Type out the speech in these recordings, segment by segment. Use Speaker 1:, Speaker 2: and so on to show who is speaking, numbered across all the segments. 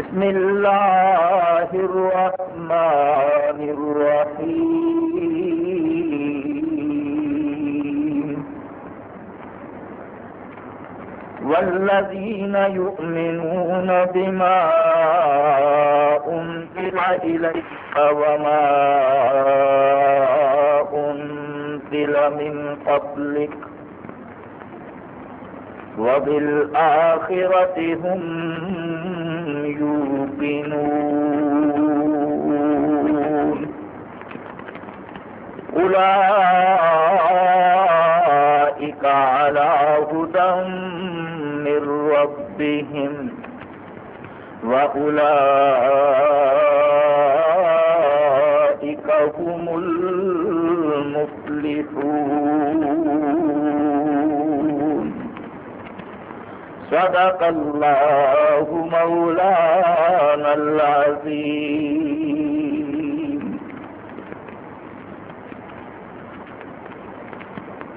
Speaker 1: بسم الله الرحمن الرحيم. والذين يؤمنون بما أنزل إليك وما أنزل من قبلك وبالآخرة هم يوقنون. أولئك على هدى من ربهم وأولئك هم المفلحون. صدق الله مولانا العظيم.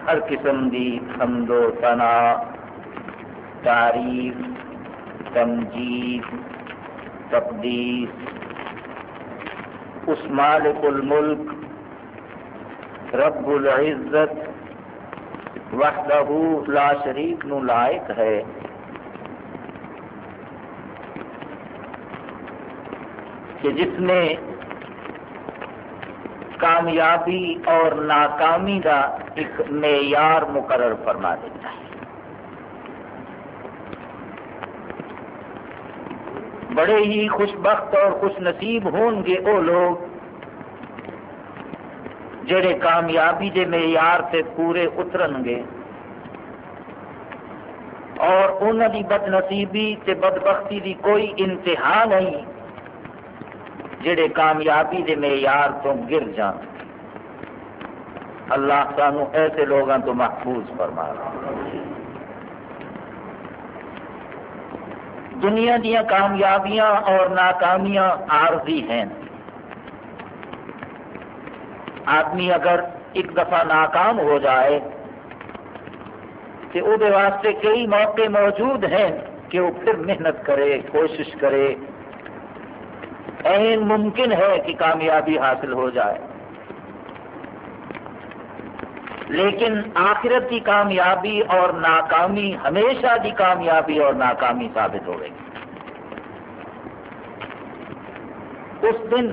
Speaker 1: ہر قسم دی حمد و ثنا، تعریف، تمجید، تقدیس. اس مالک الملک، رب العزت، وحدہ لا شریک نو لائق ہے۔ کہ جس نے کامیابی اور ناکامی کا ایک معیار مقرر فرما دیتا ہے۔ بڑے ہی خوش بخت اور خوش نصیب ہون گے وہ لوگ جڑے کامیابی کے معیار سے پورے اترن گے اور انہوں کی بد نصیبی سے بدبختی کی کوئی انتہا نہیں۔ جڑے کامیابی کے معیار تو گر جان۔ اللہ سانو ایسے لوگوں تو محفوظ فرما۔ دنیا دیا کامیابیاں اور ناکامیاں عارضی ہیں۔ آدمی اگر ایک دفعہ ناکام ہو جائے تو وہ واسطے کئی موقع موجود ہیں کہ وہ پھر محنت کرے، کوشش کرے این ممکن ہے کہ کامیابی حاصل ہو جائے۔ لیکن آخرت کی کامیابی اور ناکامی، ہمیشہ کی کامیابی اور ناکامی ثابت ہوئے گی۔ اس دن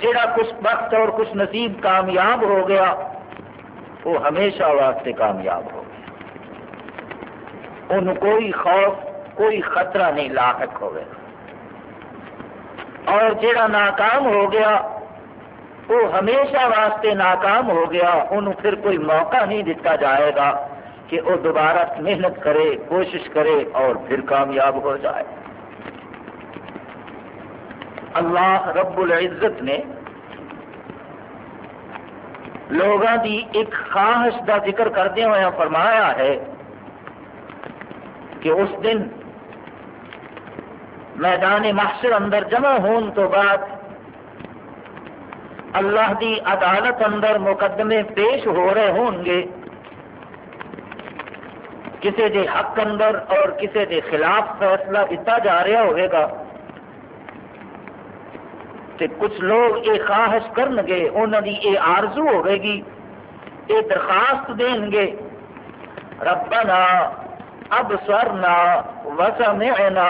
Speaker 1: جڑا کچھ وقت اور کچھ نصیب کامیاب ہو گیا، وہ ہمیشہ واسطے کامیاب ہو گیا۔ ان کوئی خوف، کوئی خطرہ نہیں، لاحق ہو گیا اور جڑا ناکام ہو گیا، وہ ہمیشہ واسطے ناکام ہو گیا، انہوں پھر کوئی موقع نہیں دیتا جائے گا کہ وہ دوبارہ محنت کرے، کوشش کرے اور پھر کامیاب ہو جائے۔ اللہ رب العزت نے لوگوں کی ایک خواہش کا ذکر کردے ہوئے فرمایا ہے کہ اس دن میدان محشر اندر جمع ہون تو بعد اللہ دی عدالت اندر مقدمے پیش ہو رہے ہون گے۔ کسی دے حق اندر اور کسی دے خلاف فیصلہ دیتا جا رہا ہوئے گا۔ تے کچھ لوگ یہ خواہش کرن گے انہوں دی یہ آرزو ہوئے گی، یہ درخواست دیں گے۔ ربنا ابصرنا وسمعنا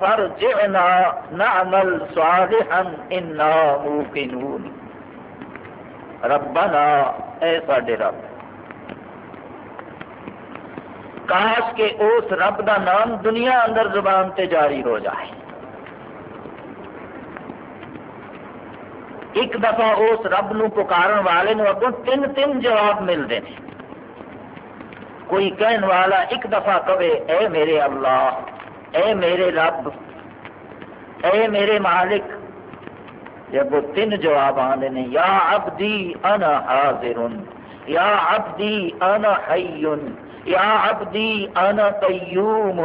Speaker 1: فرجعنا نعمل صالحا انا موقنون۔ ربنا، اے ساڈے رب۔ کاش کے اس رب دا نام دنیا اندر زبان تے جاری ہو جائے۔ ایک دفعہ اس رب نو پکارن والے نو اگوں تین تین جواب ملتے ہیں کوئی کہن والا ایک دفعہ کہے، اے میرے اللہ اے میرے رب، اے میرے مالک جب وہ تین جواب آتے ہیں یا عبدی انا حاضر یا عبدی انا حی یا عبدی انا قیوم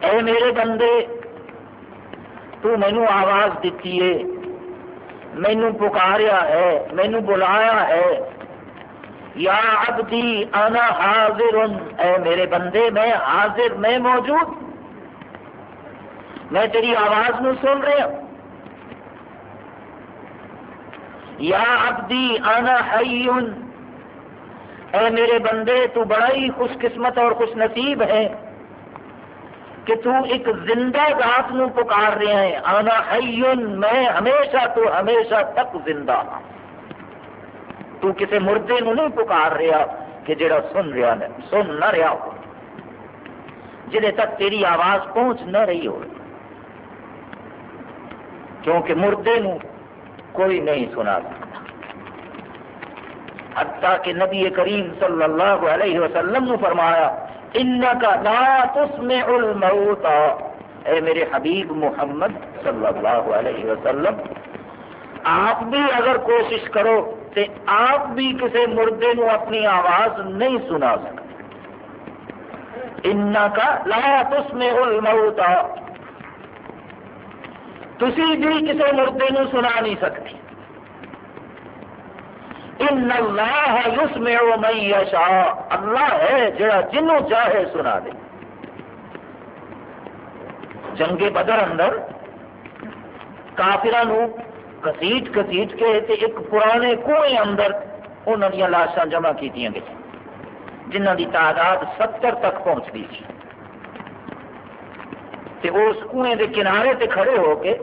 Speaker 1: اے میرے بندے، تو مینو آواز دیتی ہے مینو پکاریا ہے مینو بلایا ہے یا عبدی انا حاضر اے میرے بندے، میں حاضر، میں موجود۔ میں تیری آواز نو سن رہا یا عبدی انا حیون۔ اے میرے بندے، تو بڑا ہی خوش قسمت اور خوش نصیب ہے کہ تو ایک زندہ ذات نو پکار رہے ہیں۔ آنا حیون، میں ہمیشہ تو ہمیشہ تک زندہ ہوں۔ تو کسی مردے نو نہیں پکار رہا کہ جڑا سن رہا ہے، سن نہ رہا ہو۔ جہے تک تیری آواز پہنچ نہ رہی ہو، کیونکہ مردے نو کوئی نہیں سنا سکتا۔ حتیٰ کہ نبی کریم صلی اللہ علیہ وسلم نے فرمایا، انکا لا تسمع الموت. اے میرے حبیب محمد صلی اللہ علیہ وسلم، آپ بھی اگر کوشش کرو تو آپ بھی کسی مردے نو اپنی آواز نہیں سنا سکتے۔ انکا لا تسمع الموت تسی بھی کسی مردے نو سنا نہیں سکتے۔ ان اللہ یسمع من یشاء۔ اللہ ہے جڑا جنوں چاہے سنا دے۔ جنگ بدر اندر کافران کسیٹ کسیٹ کے تے ایک پرانے کنویں اندر انہوں نے لاشاں جمع کی گئی جنہ دی تعداد ستر تک پہنچ گئی تھی تے اس کنویں دے کنارے تے کھڑے ہو کے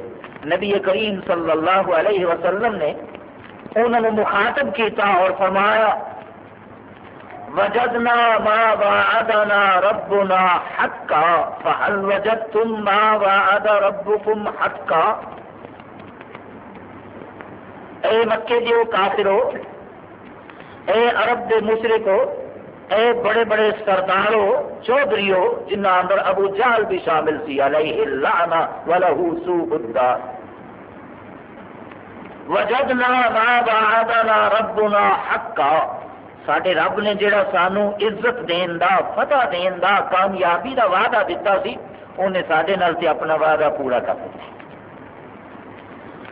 Speaker 1: نبی کریم صلی اللہ علیہ وسلم نے انہوں نے مخاطب کیتا اور فرمایا، وجدنا ما وعدنا ربنا حقا، فهل وجدتم ما وعد ربكم حقا؟ اے مکے دیو کافرو، اے عرب دے مشرکو، اے بڑے بڑے سردارو، چودھریو جنہ اندر ابو جہل بھی شامل سی، علیہ اللعنہ ولہو سوء الدار۔ وجدنا ما وعدنا ربنا حقا۔ ساڈے رب نے جڑا سانو عزت دین دا، فتح دین دا، کامیابی دا وعدہ دیتا سی انہیں ساڈے نال تے اپنا وعدہ پورا کر دیا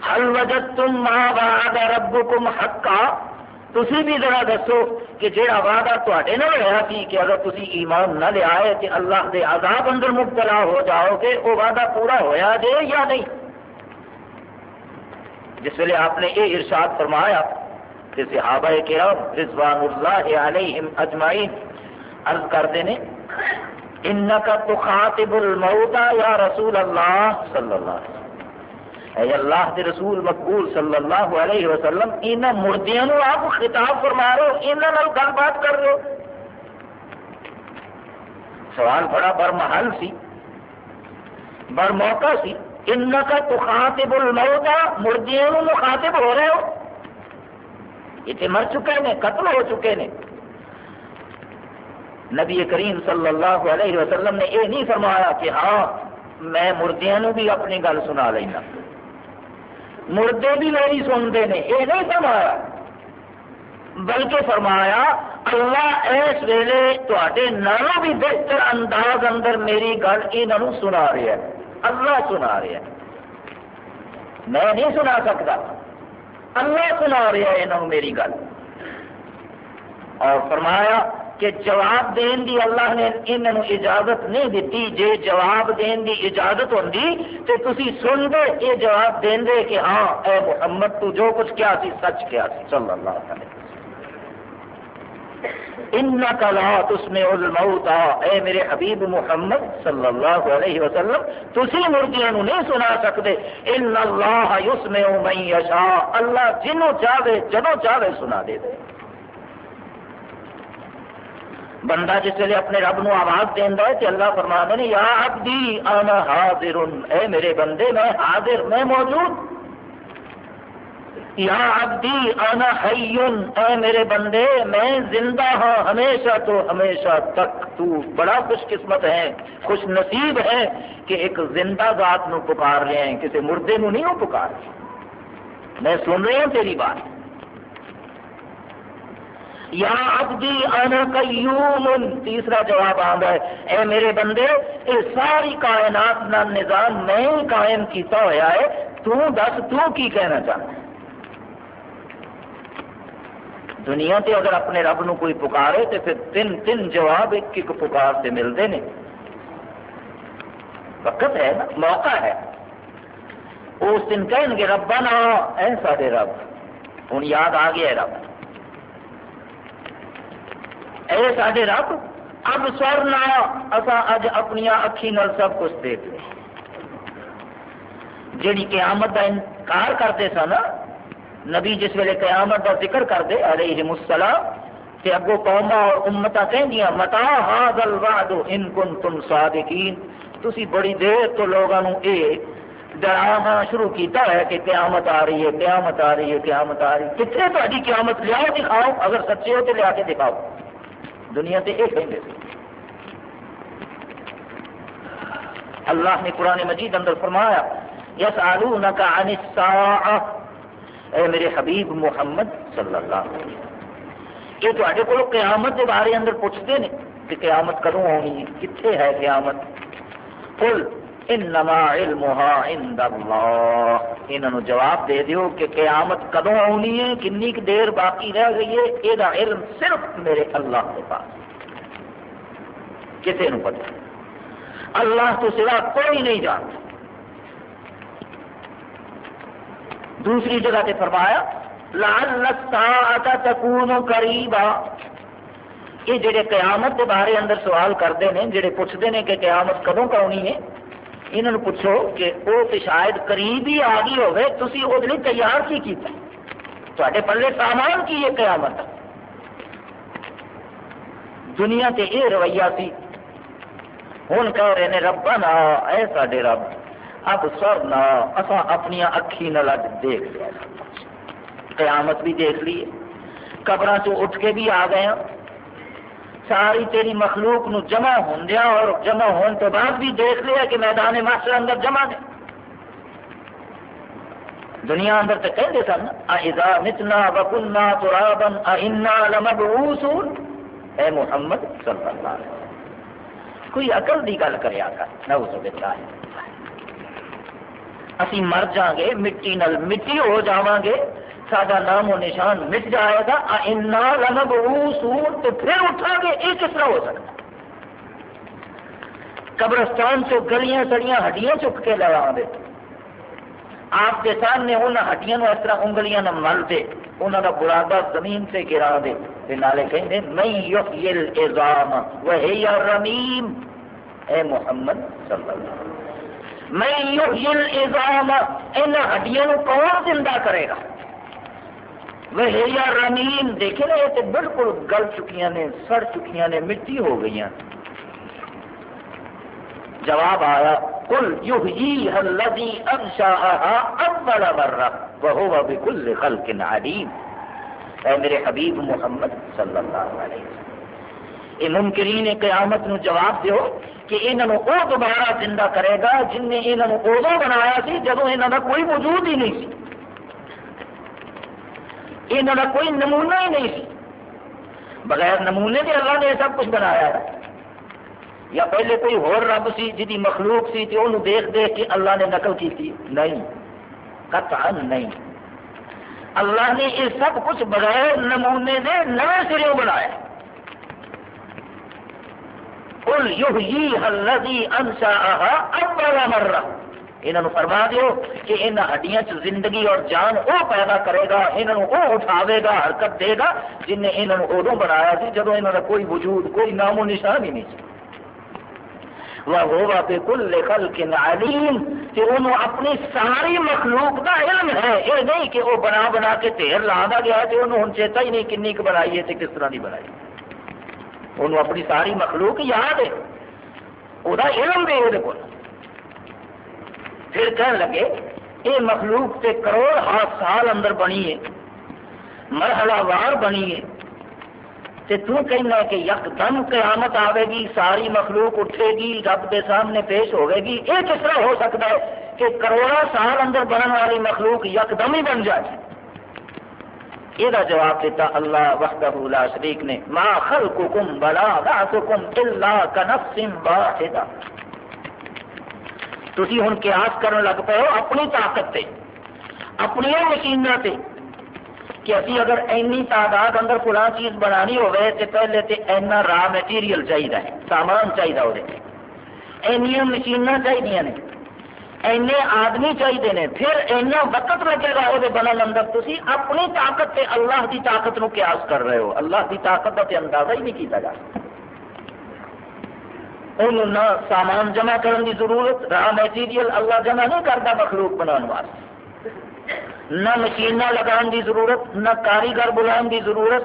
Speaker 1: حل وجدتم ما وعد ربکم حقا؟ تسی بھی ذرا دسو کہ جڑا وعدہ تے ہوا سی کہ اگر تسی ایمان نہ لیا ہے کہ اللہ دے عذاب اندر مبتلا ہو جاؤ گے وہ وعدہ پورا ہویا جے یا نہیں؟ جس ویلے آپ نے یہ ارشاد فرمایا کہ صحابہ کرام رضوان اللہ علیہم اجمعین عرض کرتے ہیں، انکا تخاطب الموتا یا رسول اللہ صلی اللہ علیہ وسلم. اے اللہ کے رسول مقبول صلی اللہ علیہ وسلم ان مردیاں آپ خطاب فرما رہے ہو گل بات کر رہے ہو۔ سوال بڑا برمحل سی بر موقع سی ان کا تخاطب الموتا مردیوں مخاطب ہو رہے ہو۔ یہ مر چکے ہیں قتل ہو چکے ہیں نبی کریم صلی اللہ علیہ وسلم نے یہ نہیں فرمایا کہ ہاں میں مردیاں بھی اپنی گل سنا لینا۔ مردے بھی میری سنتے ہیں۔ یہ نہیں فرمایا۔ بلکہ فرمایا، اللہ اس ویلے تے نالوں بھی بہتر انداز اندر میری گل یہ سنا رہا ہے اللہ سنا رہا ہے میں نہیں سنا سکتا۔ اللہ سنا رہا ہے انہوں میری گل۔ اور فرمایا کہ جواب دین دی اللہ نے انہوں اجازت نہیں دیتی، جے جواب دین دی اجازت ہوندی تو تسی سن دے یہ جواب دین دے کہ ہاں اے محمد، تو جو کچھ کیا سی، سچ کیا سی، صلی اللہ علیہ وسلم۔ ان لا تسمع الموت، اے میرے حبیب محمد صلی اللہ علیہ وسلم، تسی مردیاں نو نہیں سنا سکتے۔ ان اللہ یسمع من یشاء، اللہ جنوں چاہے جدوں چاہے سنا دے دے۔ بندہ جس ویلے اپنے رب نو آواز دینا ہے تو اللہ فرما دے یا عبدی، انا حاضر، اے میرے بندے، میں حاضر، میں موجود۔ یا عبدی، انا حیون اے میرے بندے، میں زندہ ہوں، ہمیشہ تو ہمیشہ تک۔ تو بڑا خوش قسمت ہے، خوش نصیب ہے کہ ایک زندہ ذات نو پکار رہے ہیں، کسی مردے نو نہیں پکار رہے۔ میں سن رہی ہوں تیری بات۔ یا عبدی انا قیوم. تیسرا جواب آتا ہے اے میرے بندے یہ ساری کائنات کا نظام میں قائم کیتا ہوا ہے. تو دس، تو کی کہنا چاہتا دنیا تے اگر اپنے رب نو کوئی پکارے تو پھر تین تین جواب ایک ایک پکار سے ملتے ہیں وقت ہے نا، موقع ہے. اس دن کہیں گے ربا نا اے سارے رب ہوں یاد آ گیا رب. اے سارے رب، اب سر نہ اصا اج اپنی اکھی نال سب کچھ دیکھ لیں جیڑی قیامت کا انکار کرتے سن، نبی جس ویلے قیامت کا ذکر کرتے علیہ السلام کہ اگو قوما اور امتا کہندیاں، متا ہاذ الوعد ان کنتم صادقین۔ تسی بڑی دیر تو لوگوں اے ڈرانا شروع کیتا ہے کہ قیامت آ رہی ہے، قیامت آ رہی ہے، قیامت آ رہی ہے۔ کتنے تاری قیامت لیاؤ جی، دکھاؤ اگر سچے ہو تو لیا کے دکھاؤ۔ دنیا سے یہ کہیں گے اللہ نے قرآن مجید اندر فرمایا یس آلو نہ اے میرے حبیب محمد صلی اللہ علیہ وسلم، یہ تے کو قیامت کے بارے اندر پوچھتے ہیں کہ قیامت کدوں ہونی ہے کتنے ہے قیامت؟ قل انما علمها عند اللہ۔ انہوں جواب دے دیو کہ قیامت کدوں ہونی ہے، کنی دیر باقی رہ گئی ہے یہ علم صرف میرے اللہ کے پاس کسی نو پتہ؟ اللہ تو سوا کوئی نہیں جانتا۔ دوسری جگہ تے فرمایا لال تکون قریبا۔ یہ جڑے قیامت کے بارے اندر سوال کرتے ہیں جڑے پوچھتے ہیں کہ قیامت کدوں کرونی ہے انہوں پوچھو کہ وہ تو شاید قریب ہی آ گئی ہوگی تھی وہ تیار کی کیتا تے پلے سامان کی ہے قیامت؟ دنیا تے یہ رویہ سی۔ ہوں کہہ رہے ہیں ربا نا اے ساڈے رب، اب سر نہ اصا اپنی اکھی نال دیکھ لیا۔ قیامت بھی دیکھ لی قبر اٹھ کے بھی آ گئے ہاں۔ ساری تیری مخلوق نو جمع ہوں اور جمع ہونے تو بعد بھی دیکھ لیا کہ میدان ماسٹر اندر جمع نے دنیا اندر تو کہتے سن اذا متنا وکنا ترابن انا لمبعوثون؟ اے محمد صلی اللہ علیہ وسلم، کوئی عقل دی گل کریا کر نعوذ باللہ۔ اسی مر جاں گے، مٹی نل مٹی ہو جاواں گے سڈا نام و نشان مٹ جائے گا لنب سور تو پھر اٹھا گے یہ کس طرح ہو سکتا قبرستان سے گلیاں سڑیاں ہڈیاں چک کے لگا دے۔ آپ کے سامنے ان ہڈیاں اس طرح انگلیاں نہ مل دے۔ انہوں کا برادہ زمین سے گرا دے۔ نالے کہیں وہی رمیم. اے محمد صلی اللہ علیہ وسلم۔ میں ازام ان ہڈیاں کون زندہ کرے گا؟ وہ رنیم دیکھے نا، یہ تو بالکل گل چکی نے، سڑ چکی نے، مٹی ہو گئی جواب آیا کل یحیی الذی انشاءها اول مرہ وهو بكل خلق علیم۔ اے میرے حبیب محمد صلی اللہ علیہ وسلم یہ ممکنین قیامت نو جواب دیو کہ انہوں وہ دوبارہ زندہ کرے گا جن نے انہوں ادو بنایا سی جب یہاں کا کوئی موجود ہی نہیں سی۔ یہاں کا کوئی نمونہ ہی نہیں سی۔ بغیر نمونے کے اللہ نے سب کچھ بنایا ہے یا پہلے کوئی ہور رب سی جی مخلوق سی تو انہوں دیکھ دیکھ کے اللہ نے نقل کی تھی۔ نہیں، قطعا نہیں۔ اللہ نے یہ سب کچھ بغیر نمونے دے نئے سروں بنایا۔ قل یحییها الذی انشاءها اول مرہ۔ انہوں فرما دیو کہ ان ہڈیاں چ زندگی اور جان وہ پیدا کرے گا انہوں وہ اٹھاوے گا، حرکت دے گا، جن نے انہوں ادو بنایا سی جدو انہوں کا کوئی وجود، کوئی نام و نشان ہی نہیں سی۔ وہ کل خلق علیم، کہ انہوں اپنی ساری مخلوق کا علم ہے۔ یہ نہیں کہ وہ بنا بنا کے ڈھیر لا گیا تو انہوں ہوں چیتا ہی نہیں کنی بنائی ہے کس طرح کی بنائی۔ انہوں اپنی ساری مخلوق یاد ہے۔ وہ علم بھی وہ پھر کہنے لگے یہ مخلوق سے کروڑ ہاتھ سال اندر بنی ہے، مرحلہ وار بنی ہے، تے تو کہنا کہ یک دم قیامت آئے گی، ساری مخلوق اٹھے گی، رب کے سامنے پیش ہوئے گی یہ کس طرح ہو سکتا ہے کہ کروڑا سال اندر بننے والی مخلوق یک دم ہی بن جائے؟ یہ جواب دیتا اللہ وحدہ لا شریک نے، ما خلقکم بلا بعثکم الا کنفس واحدہ تسی ہن قیاس کرن لگ پے ہو اپنی طاقت تے، اپنی مشیناں تے۔ کہ اسی اگر اینی تعداد اندر فلاں چیز بنانی ہوئے تے پہلے تے اینا را میٹیریل چاہیے سامان چاہیے وہ اینیا مشین چاہیے نے۔ اینے آدمی چاہیے نے، پھر اینا وقت لگے گا وہ بنن اندر۔ تھی اپنی طاقت تے اللہ دی طاقت نو قیاس کر رہے ہو۔ اللہ دی طاقت کا اندازہ ہی نہیں کیتا جا۔ انہوں نہ سامان جمع کرنے کی ضرورت را میٹیریل اللہ جمع نہیں کرتا مخلوق بنانے واسطے۔ نہ مشین لگان کی ضرورت، نہ کاریگر بلان کی ضرورت۔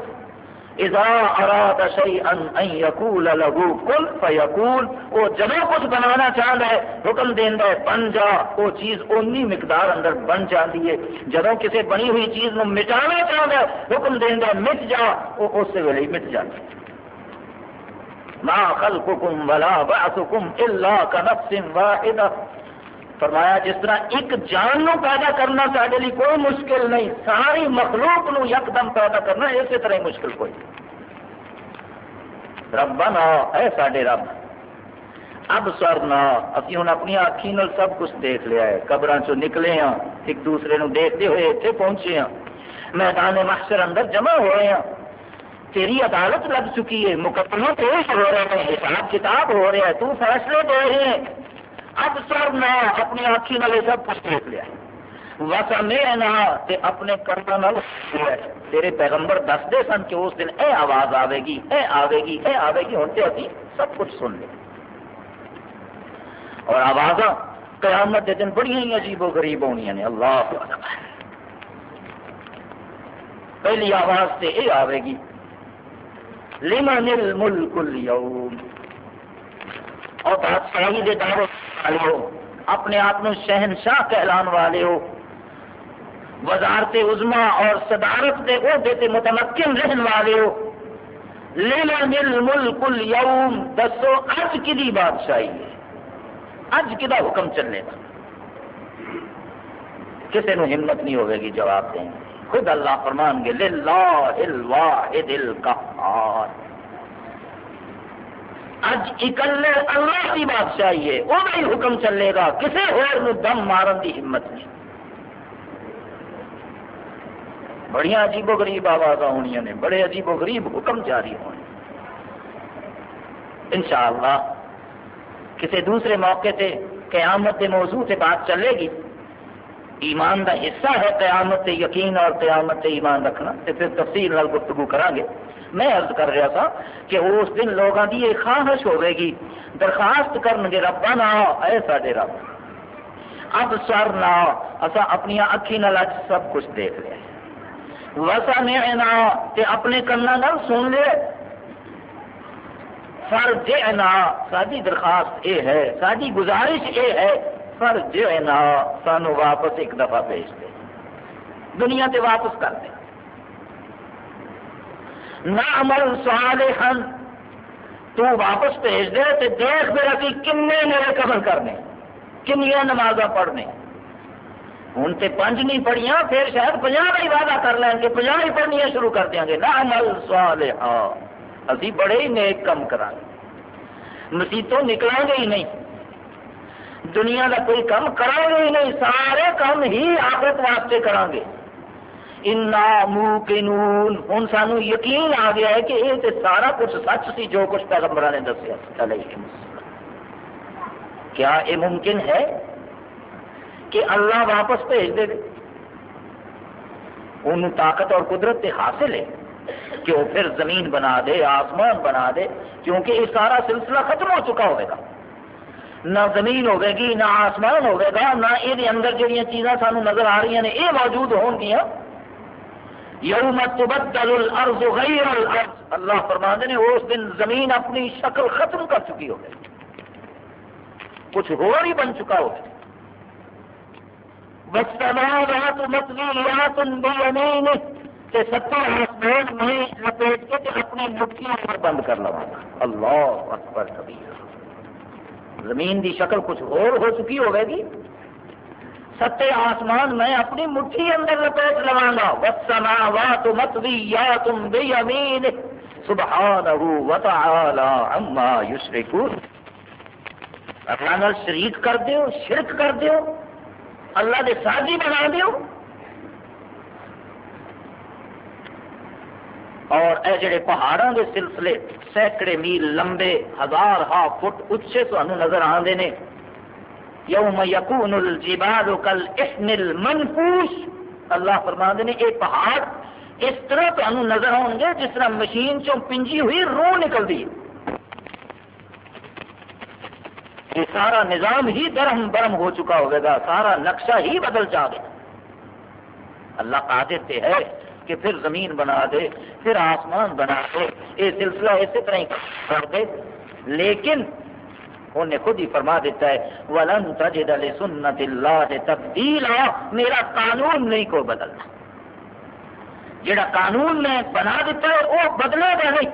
Speaker 1: اذا اراد شيئا ان يقول له كن فيقول وہ جب کچھ بنانا چاہتا ہے، حکم دینا ہے، بن جا وہ چیز اونی مقدار اندر بن جاتی ہے۔ جب کسی بنی ہوئی چیز نو مٹانا چاہتا ہے، حکم دینا ہے، مٹ جا وہ اس ویلے مٹ جاتی ہے۔ ما خلقكم ولا بعثكم الا كنفس واحده فرمایا، جس طرح ایک جان نو پیدا کرنا سارے لیے کوئی مشکل نہیں، ساری مخلوق نو یکدم پیدا کرنا اسی طرح ہی مشکل کوئی۔ رب نا اے ساڈے رب، اب سر نہ ابھی ہوں اپنی آخی نال سب کچھ دیکھ لیا ہے۔ قبر چ نکلے ہاں ایک دوسرے نو دیکھتے ہوئے اتنے پہنچے ہاں۔ میدان محشر اندر جمع ہوئے ہیں تیری عدالت لگ چکی ہے مقدمہ پیش ہو رہے ہیں حساب کتاب ہو رہا ہے تو فیصلے دے رہے ہیں۔ اب سر نہ اپنی آخی نال سب کچھ دیکھ لیا۔ وسا میں نہ اپنے کرنا تیرے پیغمبر دستے سن کہ اس دن اے آواز آئے گی، اے آئے گی، اے آئے گی ہوں تو ابھی سب کچھ سن لے۔ اور آواز قیامت کے دن بڑی ہی عجیب و غریب ہونی نے اللہ پہلی آواز سے یہ آئے گی۔ لمن الملک اليوم؟ اور بادشاہی دے دعوے والے ہو اپنے آپ شہنشاہ کہلان والے ہو۔ وزارت عظما اور صدارت دے عہدے تے متمکن رہن والے ہو۔ لمن الملک اليوم؟ دسو، اج کی بادشاہی ہے؟ اج کدا حکم چلے گا کسی نو ہمت نہیں ہوئے گی جواب دیں گے خود اللہ فرمان گے، للہ الواحد القہار۔ اج اکلے اللہ کی بادشاہی ہے وہ بھی حکم چلے گا کسی ہو دم مارن کی ہمت نہیں۔ بڑی عجیب و غریب آواز ہونی نے بڑے عجیب و غریب حکم جاری ہونے انشاءاللہ کسی دوسرے موقع تے قیامت کے موضوع سے بات چلے گی۔ ایمان دا حصہ ہے قیامت یقین اور قیامت ایمان رکھنا تے پھر تفصیل نال گفتگو کریں گے۔ میں عرض کر رہا تھا کہ اس دن لوگوں کی یہ خواہش ہوئے گی، درخواست کرن گے ربا نہ اے ساڈے رب۔ اب سر نہ اصا اپنی اکھی نال سب کچھ دیکھ لیا۔ وسا میں تے اپنے کنا نال سن لے فر جنا ساری درخواست یہ ہے ساری گزارش یہ ہے۔ فر جنا سانو واپس ایک دفعہ بھیج دے۔ دنیا تے واپس کر دے۔ نہ عمل صالحا۔ تو واپس بھیج دے تو دیکھ پھر ابھی کن میرے قبل کرنے۔ کنیا نماز پڑھنے۔ ہوں تو پنج نہیں پڑھیا پھر شاید پناہ کا ہی وعدہ کر لیں گے پناہ ہی پڑھنیا شروع کر دیں گے۔ نہ عمل صالحا۔ ابھی بڑے ہی نیک کم کریں گے مسیتوں نکلیں گے ہی نہیں۔ دنیا کا کوئی کم کریں گے ہی نہیں، سارے کام ہی آخرت واسطے کریں گے موقنون۔ ہوں سانو یقین آ گیا ہے کہ یہ تو سارا کچھ سچ سی جو کچھ پیغمبر نے دسیا کیا یہ ممکن ہے کہ اللہ واپس بھیج دے؟ ان طاقت اور قدرت حاصل ہے کہ وہ پھر زمین بنا دے، آسمان بنا دے، کیونکہ یہ سارا سلسلہ ختم ہو چکا ہوئے گا۔ نہ زمین ہوے گی نہ آسمان ہوے گا نہ یہ اندر جہاں چیزاں سانو نظر آ رہی ہیں یہ موجود ہون گیا یوم تبدل الارض غیر الارض۔ اللہ فرماندے نے، اس دن زمین اپنی شکل ختم کر چکی ہو گئی کچھ اور ہی بن چکا ہو والسماوات مطویات بیمین کہ ستر آسمان میں لپیٹ کے اپنی مٹھیوں پر بند کر لوا۔ اللہ اکبر کبیر۔ زمین دی شکل کچھ اور ہو چکی ہوگی گی۔ ستے آسمان میں اپنی مٹھی اندر لپیٹ لوا گا وسما وا تو مت بھی یا تم بھی امین سبحان اما یشرکون اللہ شریک کر دیو، شرک کر دیو، اللہ دے سازی بنا دیو۔ اور اے جڑے پہاڑوں کے سلسلے سینکڑے میل لمبے ہزار ہا فٹ اچھے تمہیں نظر آتے ہیں یوم یقون الجبال کل احن المنفوش اللہ فرما نے یہ پہاڑ، اس طرح تمہیں نظر آؤ گے جس طرح مشین چوں پنجی ہوئی روح نکلتی ہے یہ سارا نظام ہی درہم برہم ہو چکا ہوگا سارا نقشہ ہی بدل جا گیا۔ اللہ قادر تے ہے۔ کہ پھر زمین بنا دے، پھر آسمان بنا دے۔ یہ سلسلہ اسی طرح ہی کر دے۔ لیکن انہیں خود ہی فرما دیتا ہے، ولن تجد لسنت اللہ تبدیلا میرا قانون نہیں کو بدلنا جڑا قانون نے بنا دیتا ہے، وہ بدلے گا نہیں۔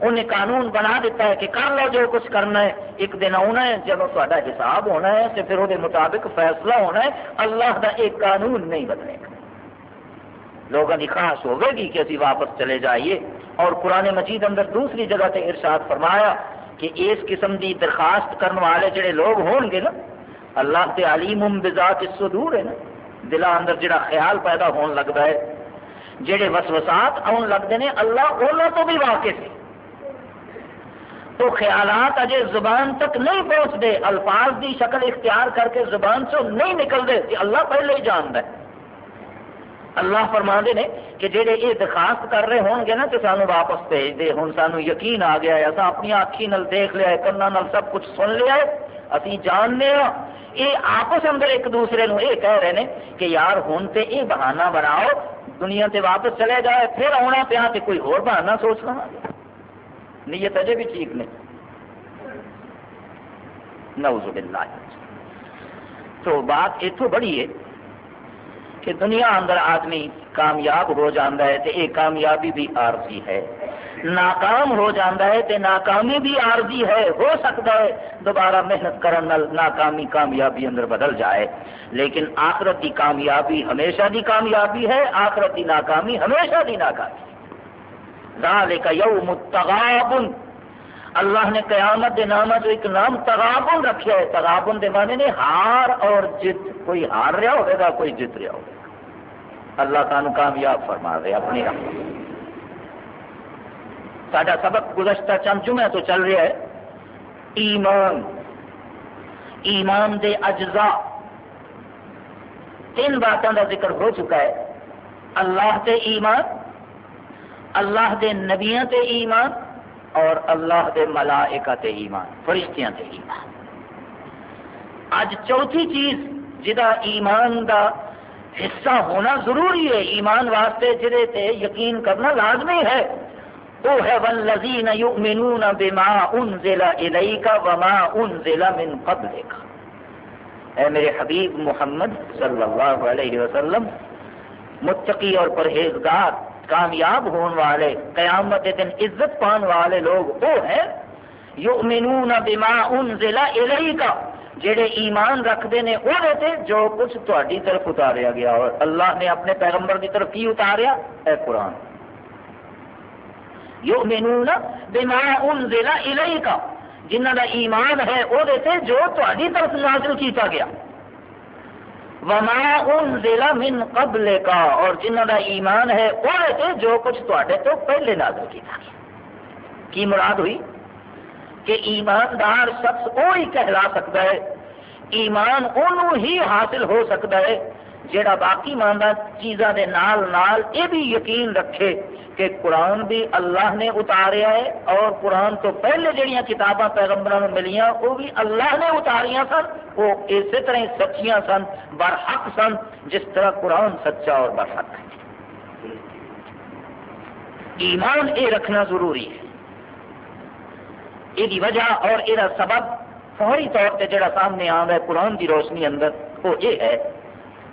Speaker 1: انہیں قانون بنا دیتا ہے کہ کر لو جو کچھ کرنا ہے۔ ایک دن آنا ہے، جب تا حساب ہونا ہے، تو پھر وہ مطابق فیصلہ ہونا ہے۔ اللہ کا ایک قانون نہیں بدلے گا۔ لوگوں کی خواہش ہوگی گی کہ ابھی واپس چلے جائیے۔ اور قرآن مجید اندر دوسری جگہ تے ارشاد فرمایا کہ اس قسم کی درخواست کرنے والے جڑے لوگ ہون گے نا، اللہ تے علیم بذات الصدور ہے نا دلان اندر جڑا خیال پیدا ہون لگتا ہے، جڑے وسوسات آن لگتے ہیں اللہ انہوں تو بھی واقف ہے۔ تو خیالات اجے زبان تک نہیں پہنچتے، الفاظ دی شکل اختیار کر کے زبان سے نہیں نکلتے اللہ پہلے ہی جانتا ہے۔ اللہ فرما دے نے کہ جہے یہ درخواست کر رہے ہون گے نا تو سانو واپس بھیج دے ہوں سانو یقین آ گیا ہے اصا اپنی آخی نل دیکھ لیا ہے کنا نل سب کچھ سن لیا ہے اسی جاننے ہاں۔ یہ آپس اندر ایک دوسرے نو یہ کہہ رہے ہیں کہ یار ہوں تے یہ بہانہ بناؤ، دنیا تے واپس چلے جائے پھر آنا پیا تے کوئی اور بہانہ سوچ لوا نیت اجے بھی ٹھیک نہیں۔ نعوذ باللہ۔ تو بات اتو بڑی ہے۔ کہ دنیا اندر آدمی کامیاب ہو جاتا ہے تو یہ کامیابی بھی عارضی ہے۔ ناکام ہو جاتا ہے تو ناکامی بھی عارضی ہے۔ ہو سکتا ہے دوبارہ محنت کرنے ناکامی کامیابی اندر بدل جائے۔ لیکن آخرت کی کامیابی ہمیشہ دی کامیابی ہے، آخرت کی ناکامی ہمیشہ دی ناکامی۔ ذالک یوم التغابن۔ اللہ نے قیامت دے نام جو ایک نام تغابن رکھا ہے تغابن دے معنی نے ہار اور جت کوئی ہار رہا ہوئے گا، کوئی جت رہا ہوگا اللہ تعالیٰ کامیاب فرما رہے اپنی رحمت سڈا سبق گزشتہ چند جمعہ تو چل رہا ہے۔ ایمان۔ ایمان دے اجزاء۔ تین باتوں کا ذکر ہو چکا ہے۔ اللہ تے ایمان، اللہ دے نبیاں تے ایمان اور اللہ دے ملائکہ تے ایمان، فرشتیاں تے ایمان۔ اج چوتھی چیز جدا ایمان دا حصہ ہونا ضروری ہے، ایمان واسطے جہے تے یقین کرنا لازمی ہے۔ وہ ہے والذین یؤمنون بما انزل الیک وما انزل من قبلک اے میرے حبیب محمد صلی اللہ علیہ وسلم، متقی اور پرہیزگار کامیاب ہون والے، قیامت دن عزت پان والے لوگ وہ ہیں، یؤمنون بما انزل الیک، جڑے ایمان رکھتے ہیں وہ تے جو کچھ تاری طرف اتاریا گیا۔ اور اللہ نے اپنے پیغمبر کی طرف کی اتاریا؟ اے قرآن۔ یؤمنون بما انزل الیک جنہ کا ایمان ہے وہ تے جو تاری طرف نازل کیتا گیا۔ وما انزل من قبل کا اور جنہ دا ایمان ہے، وہ جو کچھ تے تو پہلے نازل کیا گیا کی مراد ہوئی؟ کہ ایماندار شخص وہی کہلا سکتا ہے۔ ایمان انہوں ہی حاصل ہو سکتا ہے۔ جڑا باقی ماندہ چیزاں دے نال نال یہ بھی یقین رکھے کہ قرآن بھی اللہ نے اتاریا ہے اور قرآن تو پہلے جڑیاں کتاباں پیغمبروں ملیاں وہ بھی اللہ نے اتاریاں سن وہ اسی طرح سچیاں سن، برحق سن، جس طرح قرآن سچا اور برحق ہے۔ ایمان یہ رکھنا ضروری ہے۔ یہ وجہ اور یہ سبب فوری طور پہ جڑا سامنے آ رہا ہے قرآن کی روشنی اندر وہ یہ ہے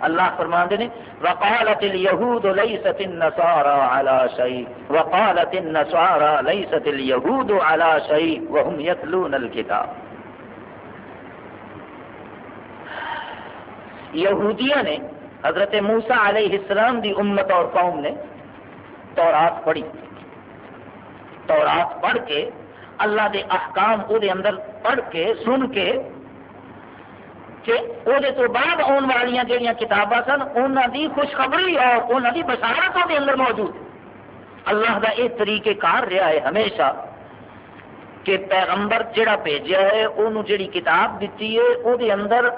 Speaker 1: اللہ فرماندے نے، وقالت اليهود ليست النصارى على شيء، وقالت النصارى ليست اليهود على شيء، وهم يتلون الكتاب۔ یہودیاں نے، حضرت موسیٰ علیہ السلام دی امت اور قوم نے تورات پڑھی۔ تورات پڑھ کے، اللہ دے احکام او دے اندر پڑھ کے، سن کے کہ وہ بعد آن والی جہاں کتاباں سن انہوں دی خوشخبری اور انہوں دی بشارت دے اندر موجود۔ اللہ کا یہ طریقہ کار رہا ہے ہمیشہ کہ پیغمبر جڑا بھیجا ہے وہ جڑی کتاب دیتی ہے وہ اندر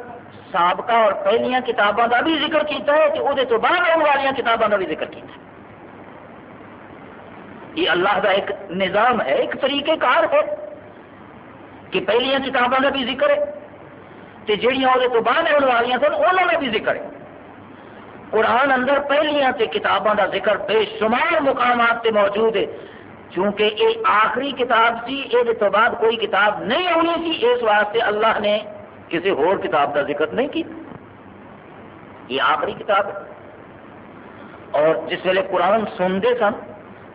Speaker 1: سابقہ اور پہلیاں کتابوں کا بھی ذکر کیتا ہے کہ وہ تو بعد آنے والی کتابوں کا بھی ذکر کیتا ہے۔ یہ اللہ کا ایک نظام ہے، ایک طریقہ کار ہے کہ پہلیاں کتابوں کا بھی ذکر ہے۔ تے جہیا وہ بعد آنے والی سن، انہوں کا بھی ذکر ہے۔ قرآن اندر پہلیاں تے کتابوں کا ذکر بے شمار مقامات تے موجود ہے۔ چونکہ یہ آخری کتاب سی یہ تو بعد کوئی کتاب نہیں ہونی سی، اس واسطے اللہ نے کسی اور کتاب کا ذکر نہیں کیا یہ آخری کتاب ہے۔ اور جس ویلے قرآن سنتے سن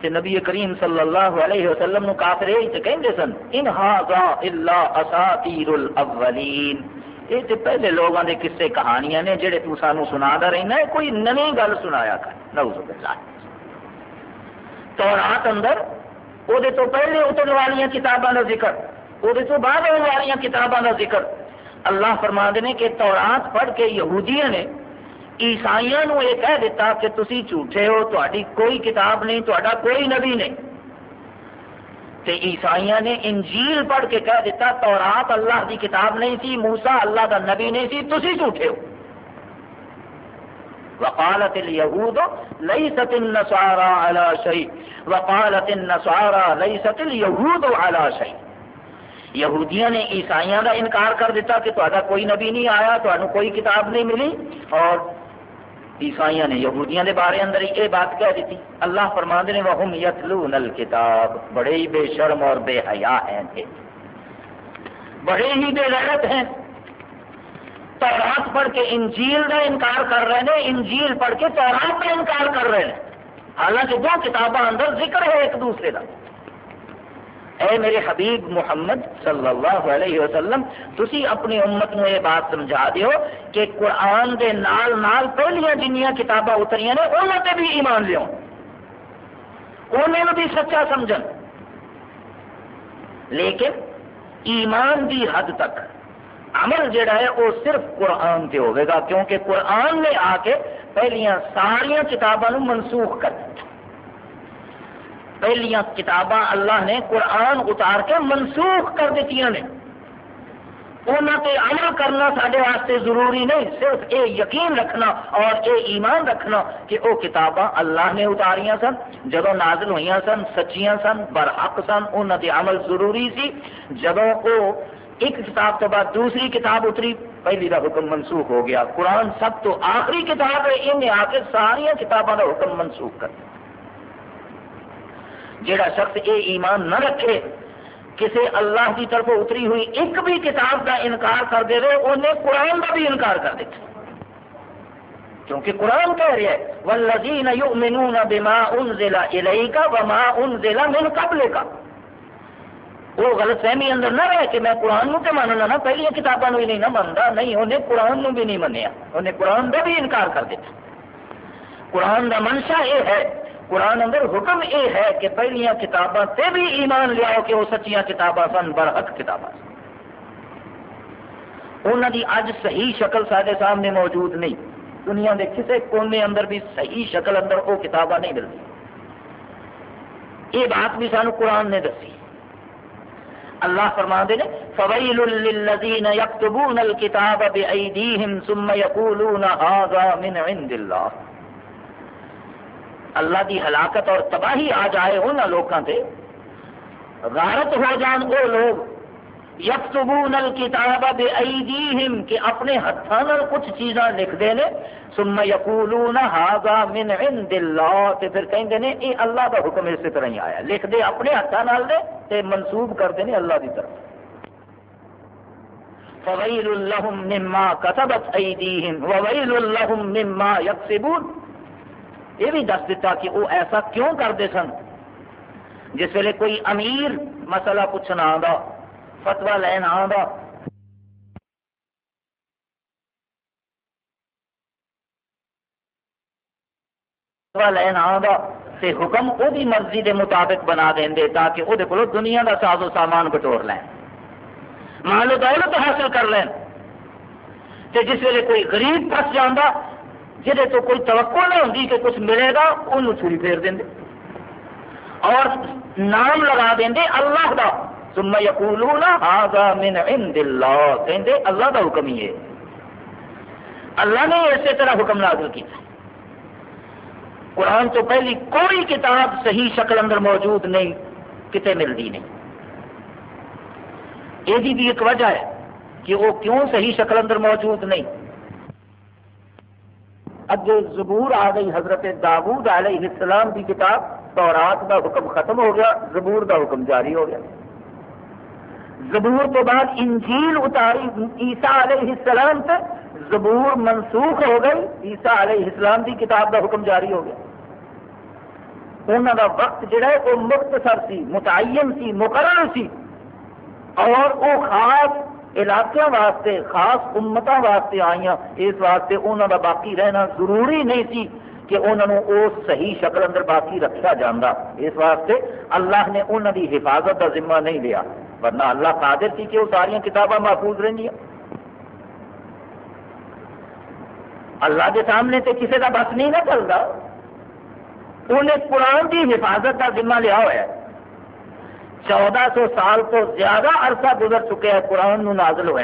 Speaker 1: کہ نبی کریم صلی اللہ علیہ وسلم نو کافر یہ کہندے سن، ان ہاذا الا اساطیر الاولین یہ تے پہلے لوگوں دے قصے کہانیاں نے جڑے تو سانو رہنا ہے، کوئی نئی گل سنایا کر۔ نعوذ باللہ۔ تورات اندر او دے تو پہلے اتن والی کتاباں دا ذکر او دے تو بعد آنے والی کتاباں دا ذکر۔ اللہ فرما نے کہ تورات پڑھ کے یہودیاں نے عیسائیوں یہ کہہ دیتا کہ تسی جھوٹے ہو تاری کوئی کتاب نہیں تا کوئی نبی نہیں۔ تے عیسائیوں نے انجیل پڑھ کے کہہ دیتا تورات اللہ دی کتاب نہیں سی موسا اللہ دا نبی نہیں سی تسی جھوٹے ہو۔ وقالت اليهود ليست النصارى على شيء وقالت النصارى ليست اليهود على شيء یہودیاں نے عیسائیاں کا انکار کر دیتا کہ تا کوئی نبی نہیں آیا تو کوئی کتاب نہیں ملی اور عیسائیاں نے یہودیاں دے بارے اندر یہ بات کہہ دیتی، اللہ فرماند نے وہم یتلون الکتاب بڑے ہی بے شرم اور بے حیا ہیں تھے۔ بڑے ہی بے غیرت ہیں۔ تورات پڑھ کے انجیل کا انکار کر رہے ہیں، انجیل پڑھ کے تورات کا انکار کر رہے ہیں۔ حالانکہ دو کتابوں اندر ذکر ہے ایک دوسرے کا اے میرے حبیب محمد صلی اللہ علیہ وسلم، تسی اپنی امت نو یہ بات سمجھا دیو کہ قرآن دے نال نال پہلیاں جنیاں کتاباں اتریاں نے انہوں تے بھی ایمان لیو۔ انہوں بھی سچا سمجھن۔ لیکن ایمان دی حد تک عمل جڑا ہے، وہ صرف قرآن تے ہوئے گا، کیونکہ قرآن نے آ کے پہلیاں ساریاں کتاباں منسوخ کر۔ دیا پہلیاں کتاباں اللہ نے قرآن اتار کے منسوخ کر دیتی نے۔ انہوں تے عمل کرنا سارے واسطے ضروری نہیں، صرف یہ یقین رکھنا اور یہ ایمان رکھنا کہ وہ کتاباں اللہ نے اتاریاں سن جب نازل ہوئی سن، سچیاں سن، برحق سن انہوں تے عمل ضروری سی۔ جب وہ ایک کتاب تو بعد دوسری کتاب اتری، پہلی کا حکم منسوخ ہو گیا۔ قرآن سب تو آخری کتاب ہے انہیں آ کے ساریا کتابوں کا حکم منسوخ کر دیا۔ جڑا شخص یہ ایمان نہ رکھے کسی اللہ کی طرف اتری ہوئی ایک بھی کتاب کا انکار کر دے رہے، انہیں قرآن کا بھی انکار کر دیتا کیونکہ قرآن کہہ رہا ہے والذین یؤمنون بما انزل الیک وما انزل من قبلک وہ غلط فہمی اندر نہ رہے کہ میں قرآن نو تے ماننا نہ پہلی کتابوں بھی نہیں نہ مانتا، نہیں، انہیں قرآن نو بھی نہیں منیا انہیں قرآن کا بھی انکار کر دیتا قرآن کا منشا یہ ہے قرآن اندر حکم یہ ہے کہ پہلیاں کتاباں سے بھی ایمان لیاؤ کہ وہ سچیاں کتاباں سن، برحق کتاباں سن۔ انہوں دی اج صحیح شکل سارے سامنے موجود نہیں۔ دنیا کے کسی کونے اندر بھی صحیح شکل اندر وہ کتاباں نہیں ملتی۔ یہ بات بھی سانو قرآن نے دسی۔ اللہ فرما دے نے فویل للذین یکتبون الکتاب بأیدیہم ثم یقولون هذا من عند اللہ اللہ کی ہلاکت اور تباہی آ جائے ان لوگوں سے غارت ہو جان وہ لوگ۔ یکتبون الکتاب بأیدیہم، کہ اپنے ہاتھوں کچھ چیزاں لکھ دے نے۔ ثم یقولون هذا من عند اللہ۔ تے پھر کہیں نے، اے اللہ کا حکم اسی طرح ہی آیا۔ لکھ دے اپنے ہاتھوں نال دے تے منسوب کر دے نے اللہ کی طرف۔ فویل لهم مما كتبت ایدیہم، وویل لهم مما یکسبون۔ یہ بھی دس دیتا کہ وہ ایسا کیوں کرتے سن؟ جس ویلے کوئی امیر مسئلہ پوچھنا آ فتوا لینا آ لینا آ حکم وہ مرضی دے مطابق بنا دیں تاکہ وہ کو دنیا کا ساز و سامان بٹور لین۔ مان لو دولت حاصل کر لین۔ جس ویلے کوئی غریب پس جانا جہے تو کوئی توقع نہ ہوتی کہ کچھ ملے گا انہوں چھری پھیر دیں اور نام لگا دیں دے اللہ دا۔ ثم یقولون هذا من عند اللہ۔ کہندے اللہ دا حکم ہی ہے۔ اللہ نے اسی طرح حکم نازل کیا قرآن تو پہلی کوئی کتاب صحیح شکل اندر موجود نہیں، کتے ملتی نہیں۔ یہ بھی ایک وجہ ہے کہ وہ کیوں صحیح شکل اندر موجود نہیں؟ اگے زبور آ گئی حضرت داود علیہ السلام کی کتاب، تورات کا حکم ختم ہو گیا زبور کا حکم جاری ہو گیا۔ زبور تو بعد انجیل اتاری، عیسیٰ علیہ السلام سے زبور منسوخ ہو گئی، عیسیٰ علیہ السلام کی کتاب کا حکم جاری ہو گیا۔ انہوں کا وقت جڑا ہے، وہ مختصر سی، متعین سی، مقرر سی، اور وہ خاص علاقوں واسطے، خاص امتوں واسطے آئی اس واسطے انہوں کا باقی رہنا ضروری نہیں سی کہ انہوں نے اس صحیح شکل اندر باقی رکھا جانا اس واسطے اللہ نے انہوں کی حفاظت کا ذمہ نہیں لیا، ورنہ اللہ قادر سی کہ وہ ساریا کتاباں محفوظ رہی اللہ کے سامنے تو کسی کا بس نہیں نہ چلتا انہیں قرآن کی حفاظت کا ذمہ لیا ہوا ہے۔ چودہ سو سال تو زیادہ عرصہ گزر چکے ہیں، قرآن نو نازل ہوا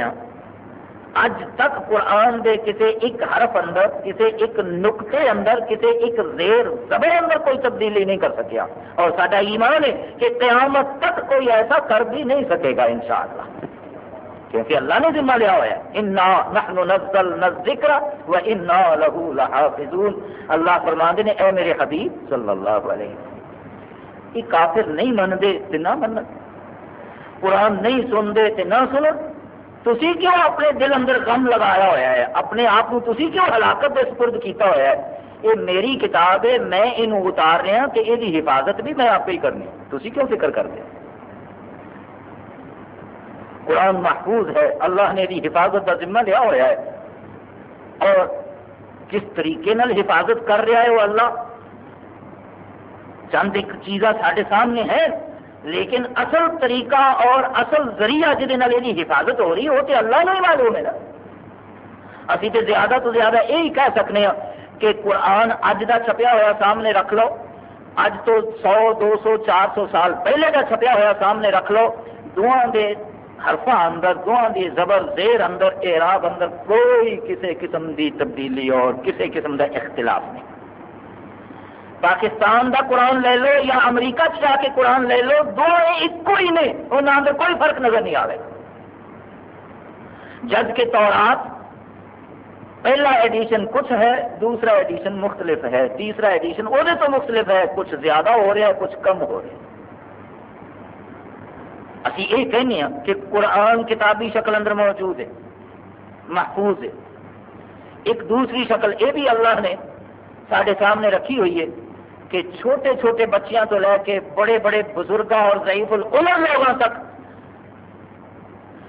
Speaker 1: اج تک قرآن دے کسی ایک حرف اندر کسی ایک نقطے اندر کسی ایک زیر زبر اندر کوئی تبدیلی نہیں کر سکیا۔ اور سارا ایمان ہے کہ قیامت تک کوئی ایسا کر بھی نہیں سکے گا، انشاءاللہ۔ کیونکہ اللہ نے ذمہ لیا ہوا ہے۔ انا نحن نزل ذکر و انا له لحافظون۔ اللہ فرماندے نے، اے میرے حبیب، صلی اللہ علیہ وسلم یہ کافر نہیں منتے تو نہ من قرآن نہیں سنتے تو نہ سنو تھی کیوں اپنے دل اندر غم لگایا ہوا ہے؟ اپنے آپ کو تھی کیوں ہلاکت کے سپرد کیتا ہوا ہے؟ یہ میری کتاب ہے، میں یہ اتار رہا ہاں کہ یہ حفاظت بھی میں آپ ہی کرنی تھی کیوں فکر کرتے قرآن محفوظ ہے، اللہ نے یہ حفاظت کا ذمہ لیا ہوا ہے۔ اور کس طریقے حفاظت کر رہا ہے وہ اللہ؟ چند ایک چیزاں سارے سامنے ہیں، لیکن اصل طریقہ اور اصل ذریعہ جہد حفاظت ہو رہی، وہ تو اللہ نے معلوم ہے ابھی تو زیادہ تو زیادہ یہی کہہ سکتے ہیں کہ قرآن اج کا چھپیا ہوا سامنے رکھ لو، اج تو سو، دو سو، چار سو سال پہلے کا چھپیا ہوا سامنے رکھ لو۔ دونوں کے حرفا اندر دونوں کی زبر، زیر اندر، اعراب اندر کوئی کسی قسم کی تبدیلی اور کسی قسم کا اختلاف نہیں۔ پاکستان دا قرآن لے لو یا امریکہ جا کے قرآن لے لو، دونوں ایک ہی نے انہوں اندر کوئی فرق نظر نہیں آئے جد کے تورات پہلا ایڈیشن کچھ ہے، دوسرا ایڈیشن مختلف ہے، تیسرا ایڈیشن وہ تو مختلف ہے، کچھ زیادہ ہو رہا ہے، کچھ کم ہو رہا ہے۔ اسی یہ کہنے ہیں کہ قرآن کتابی شکل اندر موجود ہے، محفوظ ہے۔ ایک دوسری شکل، یہ بھی اللہ نے سارے سامنے رکھی ہوئی ہے۔ کہ چھوٹے چھوٹے بچیاں تو لے کے بڑے بڑے بزرگوں اور ضعیف العمر لوگوں تک۔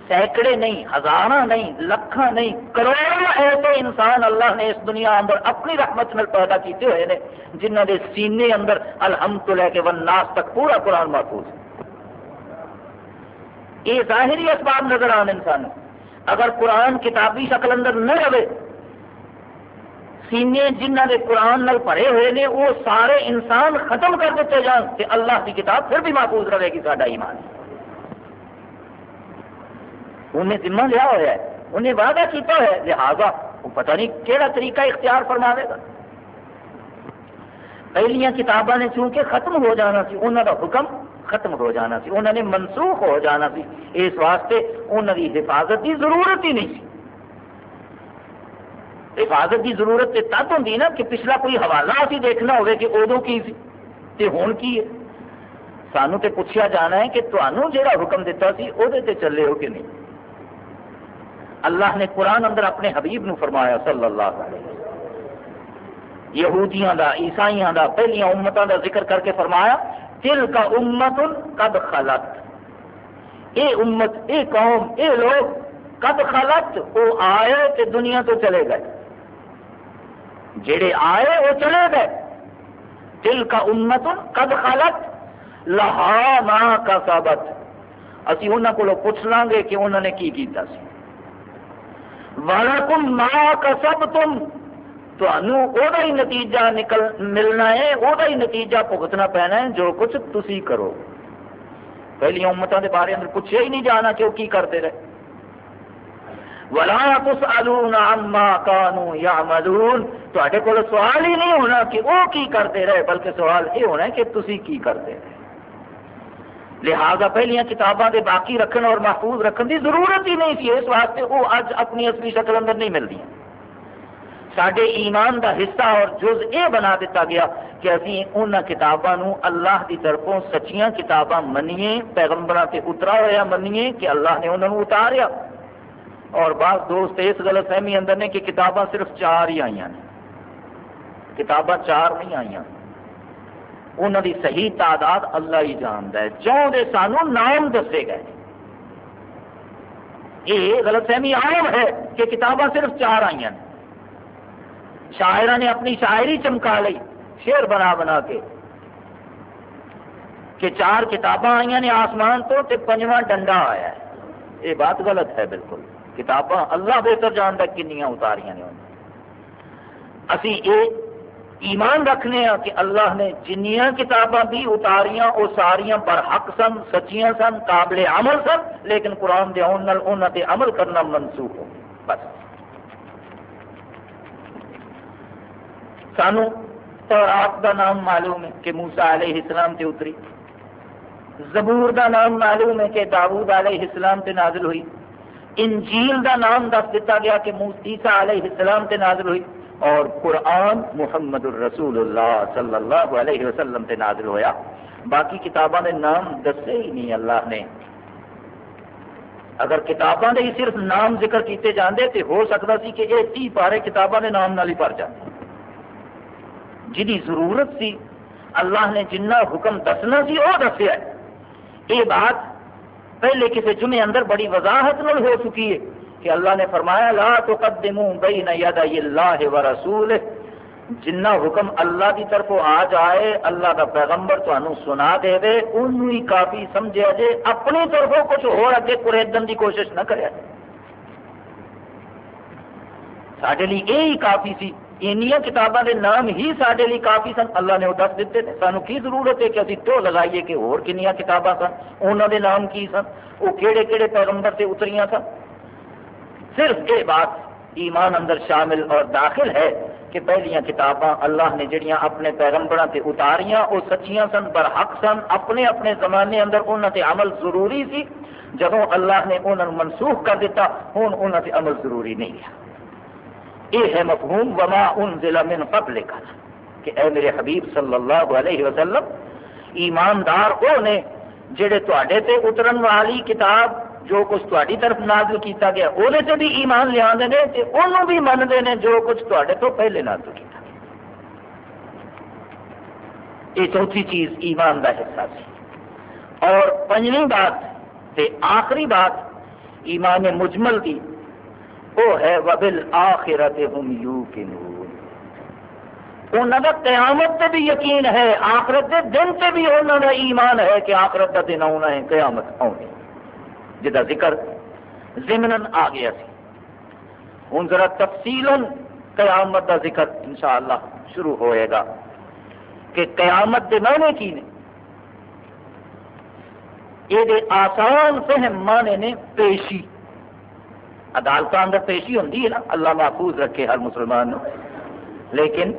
Speaker 1: سینکڑے نہیں ہزار نہیں، لکھاں نہیں کروڑوں ایسے انسان اللہ نے اس دنیا اندر اپنی رحمت میں پیدا کیتے ہوئے ہیں جنہ کے سینے اندر الحمد تو لے کے وناس تک پورا قرآن محفوظ یہ ظاہری اسباب نظر آن انسان اگر قرآن کتابی شکل اندر نہ رہے سینے جنہ کے قرآن نال بھرے ہوئے نے، وہ سارے انسان ختم کر دیتے جان کہ اللہ کی کتاب پھر بھی محفوظ رہے گی سارا ایمان۔ انہیں ذمہ لیا ہوا ہے، انہیں وعدہ کیتا ہے، لہٰذا وہ پتہ نہیں کہڑا طریقہ اختیار فرما گا۔ پہلیاں کتاباں نے چونکہ ختم ہو جانا سی انہوں کا حکم ختم ہو جانا سی انہوں نے منسوخ ہو جانا سی، اس واسطے انہوں کی حفاظت کی ضرورت ہی نہیں سی۔ حفاظت کی ضرورت تو تب ہوں نا کہ پچھلا کوئی حوالہ اسی دیکھنا ہوگا کہ ادو کی سی تے ہون کی ہے۔ سانو تے پوچھا جانا ہے کہ تمہوں جہاں حکم دیتا سی وہ چلے ہو کہ نہیں۔ اللہ نے قرآن اندر اپنے حبیب نو فرمایا صلی اللہ علیہ وسلم۔ یہودیاں دا، عیسائیاں دا، پہلیاں امتوں دا ذکر کر کے فرمایا دل کا امت قد خلط اے امت، اے قوم، اے لوگ، قد خلط وہ آئے تے دنیا تو چلے گئے۔ جڑے آئے وہ چلے گئے۔ دل کا امت قد خلط لہا ماں کا سابت اسی انہوں کو پوچھ لیں گے کہ انہوں نے کی کیتا سی۔ وَلَكُمْ مَا كَسَبْتُمْ۔ ہی نتیجہ نکل، ملنا ہے وہ ہی نتیجہ بھگتنا پینا ہے، جو کچھ تسی کرو۔ پہلی امتوں کے بارے اندر پوچھا ہی نہیں جانا کہ وہ کی کرتے رہے۔ ولا تسالون عما كانوا يعملون۔ تے کو سوال ہی نہیں ہونا کہ وہ کی کرتے رہے، بلکہ سوال یہ ہونا ہے کہ تسی کی کرتے رہے۔ لہذا پہلیاں کتاباں دے باقی رکھن اور محفوظ رکھن دی ضرورت ہی نہیں تھی اس واسطے وہ اج اپنی اصلی شکل اندر نہیں ملتی سڈے ایمان دا حصہ اور جز یہ بنا دیتا گیا کہ ابھی ان کتابوں اللہ کی طرفوں سچیاں کتاباں منیے پیغمبر سے اترا ہوا منیے کہ اللہ نے انہوں نے اتاریا۔ اور بعض دوست اس غلط فہمی اندر نے کہ کتاباں صرف چار ہی آئی ہیں کتاباں چار نہیں آئی انہوں کی صحیح تعداد اللہ ہی جانتا ہے۔ جو سانو نام دسے گئے یہ غلط فہمی عام ہے کہ کتاباں صرف چار آئی ہیں۔ شاعر نے اپنی شاعری چمکا لی شیر بنا بنا کے۔ کہ چار کتاباں آئی نے آسمان تو پنجواں ڈنڈا آیا ہے۔ یہ بات غلط ہے بالکل۔ کتاباں اللہ بہتر جانتا کنیاں اتاریاں نے اسی یہ ایمان رکھنے ہاں کہ اللہ نے جنیاں کتاباں بھی اتاریاں وہ ساریاں پر حق سن، سچیاں سن، قابل عمل سن، لیکن قرآن دے آن انہوں تے عمل کرنا منسوخ ہو۔ بس۔ سانو تورات دا نام معلوم ہے کہ موسا علیہ السلام تے اتری۔ زبور دا نام معلوم ہے کہ داود علیہ السلام تے نازل ہوئی۔ انجیل دا نام دس دیتا گیا کہ عیسیٰ علیہ السلام تے نازل ہوئی اور قرآن محمد الرسول اللہ صلی اللہ علیہ وسلم تے نازل ہویا۔ باقی کتاباں دے نام دسے ہی نہیں اللہ نے۔ اگر کتاباں دے ہی صرف نام ذکر کیتے جاندے تے ہو سکتا سی کہ یہ تی پارے کتاباں دے نام نال ہی پڑ جاتے جنی ضرورت سی، اللہ نے جنہ حکم دسنا سی، وہ دسیا یہ بات پہلے کسی جمعے اندر بڑی وضاحت نل ہو چکی ہے کہ اللہ نے فرمایا، لا تقدموا بین یدی اللہ و رسول جنہ حکم اللہ کی طرف آ جائے، اللہ کا پیغمبر تمہیں سنا دے دے ان ہی کافی سمجھا جے، اپنی طرف کچھ اور اگے قریدن کی کوشش نہ کرے۔ سارے لیے یہی کافی سی۔ اینیا کتابوں کے نام ہی سارے لیے کافی سن۔ اللہ نے وہ دس دیتے ہیں سانو کی ضرورت ہے کہ ابھی تو لگائیے کہ اور کنیا کتاباں سن؟ انہوں کے نام کی سن؟ وہ کہڑے کہڑے پیغمبر سے اتریاں سن؟ صرف یہ بات ایمان اندر شامل اور داخل ہے کہ پہلیاں کتاباں اللہ نے جڑیاں اپنے پیغمبروں سے اتاریاں وہ سچیاں سن پر حق سن، اپنے اپنے زمانے اندر انہوں سے عمل ضروری سی۔ جب اللہ نے انہوں منسوخ کر دیتا ہوں انہوں سے عمل ضروری نہیں ہے۔ یہ ہے مفہوم، وما انزل من قبل کا کہ اے میرے حبیب صلی اللہ علیہ وسلم، ایماندار وہ نے جڑے تے اترن والی کتاب جو کچھ تاری طرف نازل کیتا گیا وہ بھی ایمان لیا انہوں بھی منتے ہیں جو کچھ تے تو پہلے نازل کیا یہ چوتھی چیز ایمان کا حصہ سی۔ اور پنجویں بات تے آخری بات ایمان مجمل کی وہ ہے وبل آخرت ہم یو انہوں کا قیامت سے بھی یقین ہے، آخرت کے دن سے بھی انہوں کا ایمان ہے کہ آخرت کا دن آنا ہے، قیامت آنی جا ذکر ضمن آ گیا سی۔ ہوں ذرا تفصیل قیامت کا ذکر انشاءاللہ شروع ہوئے گا کہ قیامت کے معنی کی نے۔ یہ آسان فہم معنی نے پیشی۔ عدالت اندر پیشی ہوتی ہے نا، اللہ محفوظ رکھے ہر مسلمان لیکن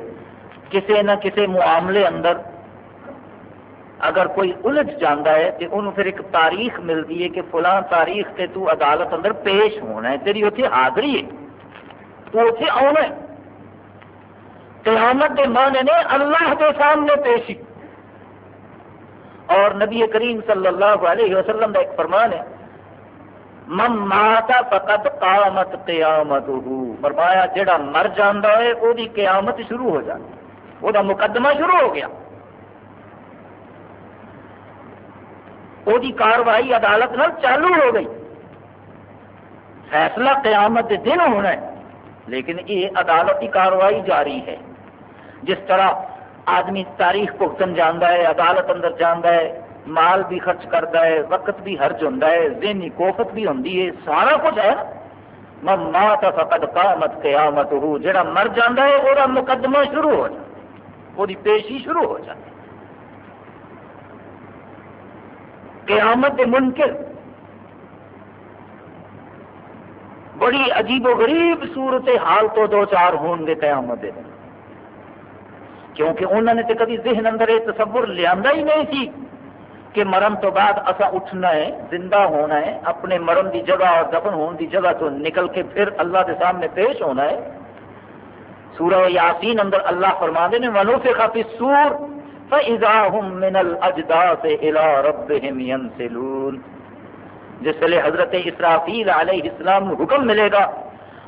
Speaker 1: کسی نہ کسی معاملے اندر اگر کوئی الجھ جانا ہے تو انہوں پھر ایک تاریخ ملتی ہے کہ فلاں تاریخ سے تو عدالت اندر پیش ہونا ہے، تیری اتنے حاضری ہے۔ تو اتنے آنا ہے۔ قیامت کے معنی نے اللہ کے سامنے پیشی۔ اور نبی کریم صلی اللہ علیہ وسلم کا ایک فرمان ہے من ماتا فقط قامت قیامت فرمایا، جڑا مر جانا ہے وہ قیامت شروع ہو جاتی۔ وہ مقدمہ شروع ہو گیا۔ وہ کاروائی عدالت نال چالو ہو گئی۔ فیصلہ قیامت کے دن ہونا ہے، لیکن یہ عدالت کی کاروائی جاری ہے۔ جس طرح آدمی تاریخ بھگتن جانا ہے، عدالت اندر جانا ہے مال بھی خرچ کرتا ہے، وقت بھی حرج ہوتا ہے، ذہنی کوفت بھی ہوتی ہے، سارا کچھ ہے۔ مات فقد قامت قیامت ہو جڑا مر جانا ہے وہ مقدمہ شروع ہو جائے وہ پیشی شروع ہو جائے قیامت منکر۔ بڑی عجیب و غریب صورت حال تو دو چار ہون گے قیامت دے۔ کیونکہ انہوں نے تو کبھی ذہن اندر یہ تصور لیا ہی نہیں تھی کہ مرن تو بعد اصا اٹھنا ہے، زندہ ہونا ہے، اپنے مرن دی جگہ اور دفن ہونے دی جگہ تو نکل کے پھر اللہ کے سامنے پیش ہونا ہے۔ سورہ یاسین اندر اللہ فرما دے نے ونو سے کافی سور فَإِذَا هُم الْأَجْدَاثِ إِلَىٰ رَبِّهِمْ يَنْسِلُونَ۔ جس لیے حضرت اسرافیل علیہ السلام حکم ملے گا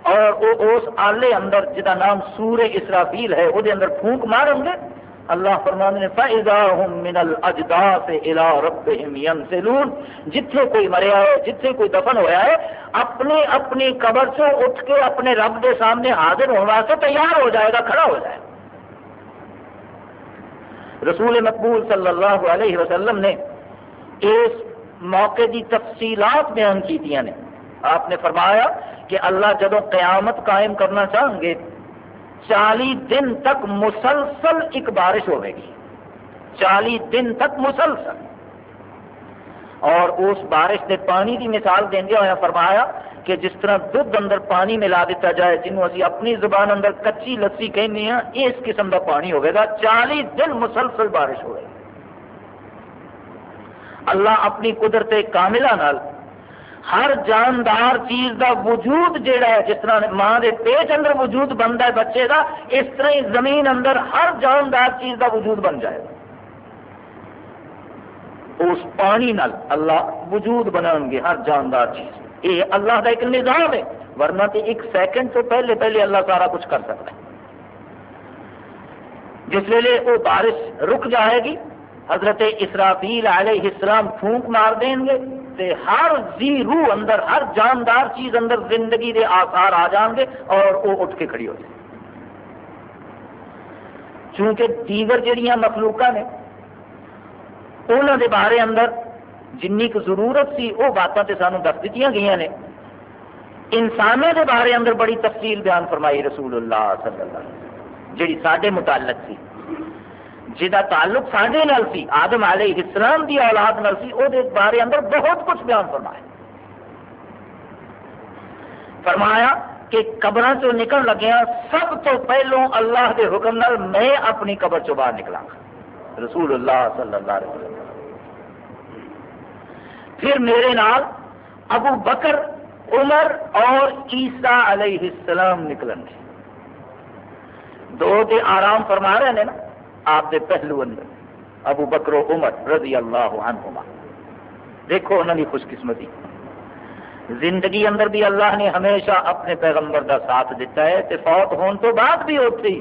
Speaker 1: اور وہ اس آلے اندر جدا نام سور اسرافیل ہے، وہ اندر پھونک ماریں گے۔ اللہ فرمان نے فَإِذَا هُم مِّنَ الْأَجْدَاثِ إِلَىٰ رَبِّهِمْ يَنْسِلُونَ جتھے کوئی مریا ہے جتھے کوئی دفن ہویا ہے اپنی اپنی قبر سے اٹھ کے اپنے رب کے سامنے حاضر ہونے واسطے تیار ہو جائے گا، کھڑا ہو جائے گا۔ رسول مقبول صلی اللہ علیہ وسلم نے اس موقع دی تفصیلات بیان کی نے۔ آپ نے فرمایا کہ اللہ جدو قیامت قائم کرنا چاہیں گے چالی دن تک مسلسل ایک بارش ہوئے گی۔ چالی دن تک مسلسل۔ اور اس بارش کے پانی کی مثال دیا ہوا فرمایا کہ جس طرح دھد اندر پانی ملا دیتا جائے، جنہوں اسی اپنی زبان اندر کچی لسی کہنے ہیں، اس قسم کا پانی ہوگا چالی دن مسلسل بارش ہوئے اللہ اپنی قدرت کاملہ نال ہر جاندار چیز دا وجود جیڑا ہے جس طرح ماں دے پیٹ اندر وجود بنتا ہے بچے دا، اس طرح ہی زمین اندر ہر جاندار چیز دا وجود بن جائے گا۔ اس پانی نال اللہ وجود بنا گے ہر جاندار چیز۔ یہ اللہ کا ایک نظام ہے، ورنہ تو ایک سیکنڈ تو پہلے پہلے اللہ سارا کچھ کر سکتا ہے۔ جس ویلے وہ بارش رک جائے گی، حضرت اسرافیل علیہ السلام پھونک مار دیں گے۔ تے ہر زی روح اندر، ہر جاندار چیز اندر زندگی دے آثار آ جان گے اور وہ اٹھ کے کھڑی ہو جائے۔ چونکہ دیگر جڑیاں مخلوقہ نے انہوں دے بارے اندر جنی کو ضرورت سی، وہ باتیں تے سانو دس دیتی گئی نے۔ انسانوں دے بارے اندر بڑی تفصیل بیان فرمائی رسول اللہ صلی اللہ علیہ وسلم، جڑی ساڈے متعلق سی۔ جہاں تعلق سارے نال سی، آدم علیہ السلام دی اولاد نال سی وہ بارے اندر بہت کچھ بیان فرمایا۔ فرمایا کہ قبر چ نکل لگیا سب تو پہلو اللہ کے حکم نال میں اپنی قبر چ باہر نکلا رسول اللہ صلی اللہ علیہ وسلم۔ پھر میرے نال ابو بکر، عمر اور عیسیٰ علیہ السلام نکلن گے۔ دو تے آرام فرما رہے ہیں نا۔ آپ کے پہلو اندر، ابو بکرو عمر رضی اللہ عنہما۔ دیکھو انہوں نے خوش قسمتی زندگی اندر بھی اللہ نے ہمیشہ اپنے پیغمبر کا ساتھ دیتا ہے، تے فوت ہون تو بعد بھی اتنے ہی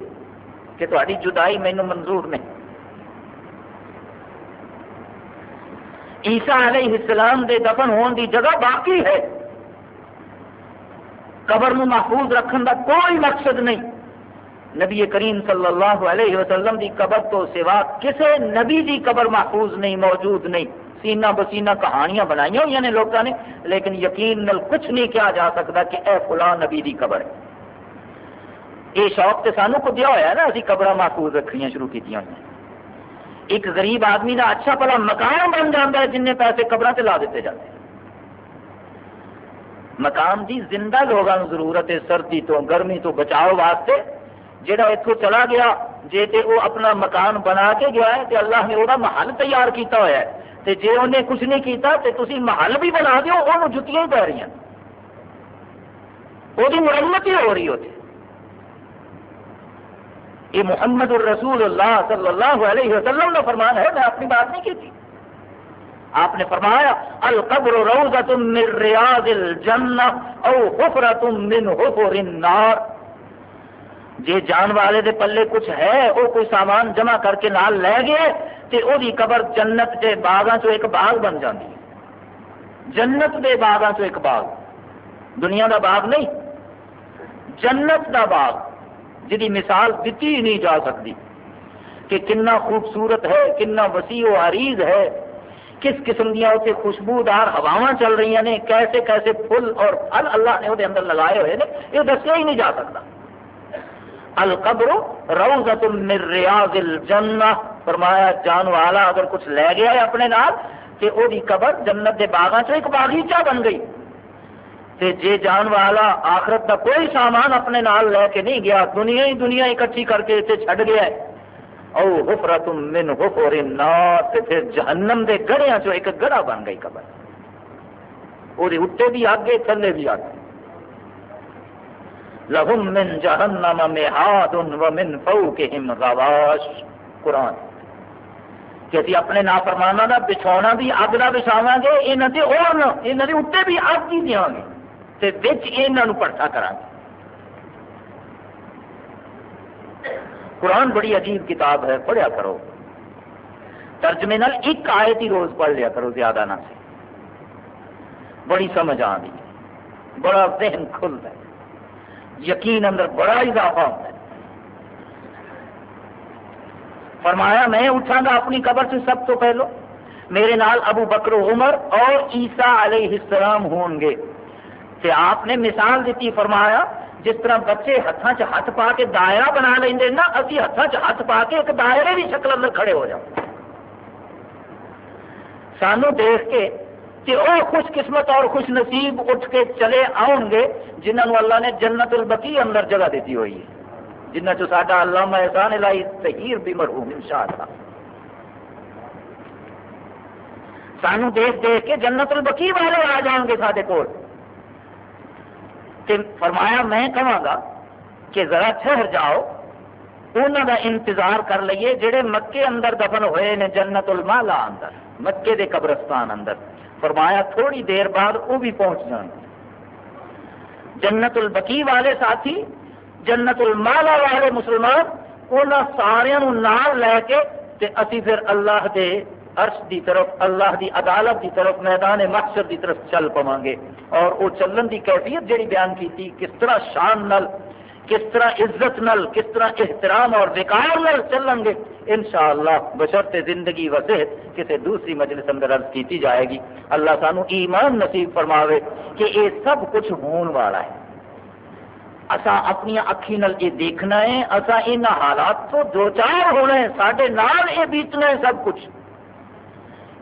Speaker 1: کہ تاری جدائی مینو منظور نہیں۔ عیسیٰ علیہ السلام دے دفن ہون دی جگہ باقی ہے۔ قبر محفوظ رکھن کا کوئی مقصد نہیں۔ نبی کریم صلی اللہ علیہ وسلم دی قبر تو سوا کسے نبی دی قبر محفوظ نہیں، موجود نہیں۔ سینہ بسینہ کہانیاں بنائی ہوئی نے لوگوں نے، لیکن یقین نل کچھ نہیں کیا جا سکتا کہ اے فلاں نبی دی قبر ہے۔ یہ شوق تو سانو کو دیا ہوا ہے نا، اسی قبر محفوظ رکھنی شروع کی ہوئی ایک غریب آدمی کا اچھا پلا مکان بن جاتا ہے جن پیسے قبر سے لا دیتے جاتے ہیں۔ مکان دی زندہ لوگوں ضرورت ہے سردی تو گرمی تو بچاؤ واسطے۔ جہاں اتوں چلا گیا جی تے وہ اپنا مکان بنا کے گیا ہے، تے اللہ نے وہ محل تیار کیتا ہوا ہے۔ تے جے انہیں کچھ نہیں کیتا، تے تسی محل بھی بنا دیو وہ جتیاں ہی پی رہی ہیں وہ مرمت ہی ہو رہی ہوتی یہ محمد الرسول اللہ صلی اللہ علیہ وسلم کا فرمان ہے، میں اپنی بات نہیں کی تھی آپ نے فرمایا، القبر روزت من ریاض الجنہ او حفرت من حفر النار۔ جی جان والے دے پلے کچھ ہے وہ کوئی سامان جمع کر کے نال لے گئے تو وہ قبر جنت کے باغاں چو ایک باغ بن جاتی جنت کے باغاں چو ایک باغ۔ دنیا دا باغ نہیں، جنت دا باغ جی مثال دیتی ہی نہیں جا سکتی۔ کہ کنا خوبصورت ہے، کنا وسیع و عریض ہے، کس قسم دیا اتنے خوشبودار ہوا چل رہی ہیں، کیسے کیسے پھل اور پھل اللہ نے وہ اندر لگائے ہوئے ہیں یہ دسیا ہی نہیں جا سکتا۔ القبر روزت من ریاض الجنہ۔ فرمایا، جان والا اگر کچھ لے گیا ہے اپنے نال، تے او دی قبر جنت دے باغاں چ ایک باغیچہ بن گئی۔ تے جے جان والا آخرت دا کوئی سامان اپنے نال لے کے نہیں گیا، دنیا ہی دنیا اکٹھی کر کے تے چھڈ گیا ہے۔ او حفرت من حفر النار، تے پھر جہنم دے گڑھیاں چ ایک گڑھا بن گئی قبر۔ او دے اوتے بھی آگے، تھلے بھی آگے۔ لہم من جہنم مہاد ومن فوقہم غواش۔ قرآن۔ کہ اسی اپنے نافرمانا کا بچھونا بھی اگ کا بچھاوا گے یہاں سے اور یہاں کے اتنے بھی اگ ہی دیا گے۔ تو بچ یہ پڑھا کرا گے۔ قرآن بڑی عجیب کتاب ہے، پڑھیا کرو۔ ترجمے نال ایک آیت ہی روز پڑھ لیا کرو، زیادہ نہ سے۔ بڑی سمجھ آ گئی۔ بڑا ذہن کھلتا ہے یقین اندر بڑا اضافہ ہوتا ہے فرمایا، میں اٹھا گا اپنی قبر سے سب تو پہلو۔ میرے نال ابو بکر عمر اور عیسیٰ علیہ السلام ہوں گے۔ کہ آپ نے مثال دیتی، فرمایا، جس طرح بچے ہاتھوں چ ہاتھ پا کے دائرہ بنا لیں نا ابھی ہاتھوں چ ہاتھ پا کے ایک دائرے کی شکل اندر کھڑے ہو جاؤ سانو دیکھ کے کہ وہ خوش قسمت اور خوش نصیب اٹھ کے چلے آؤ گے، جنہوں اللہ نے جنت البقی اندر جگہ دیتی ہوئی ہے۔ جنہ چو ساڈا علامہ احسان الہی تہیر بھی مرحوم، انشاءاللہ۔ سانو دیکھ دیکھ کے جنت البقی والے آ جان گے سارے کول۔ فرمایا میں کہاں گا کہ ذرا ٹھہر جاؤ انہوں کا انتظار کر لیے جڑے مکے اندر دفن ہوئے نے جنت المالا اندر، مکے دے قبرستان اندر۔ فرمایا تھوڑی دیر بعد وہ بھی پہنچ جان۔ جنت البقی والے ساتھی، جنت المالا والے مسلمان ان سارے نال لے کے تے اسی پھر اللہ دے عرش دی طرف، اللہ دی عدالت دی طرف، میدان محشر دی طرف چل پوا گے۔ اور وہ چلن دی کیفیت جڑی بیان کی تھی کس طرح شان نل کس طرح عزت نل، کس طرح احترام اور وقار نل چلن گے، انشاءاللہ بشرط زندگی و صحت کسی دوسری مجلس اندر عرض کیتی جائے گی۔ اللہ سانو ایمان نصیب فرماوے کہ یہ سب کچھ ہون والا ہے۔ اسا اپنی اکھی نل یہ دیکھنا ہے اسا ان حالات تو دو چار ہونا ہے سارے نال یہ بیتنا ہے سب کچھ۔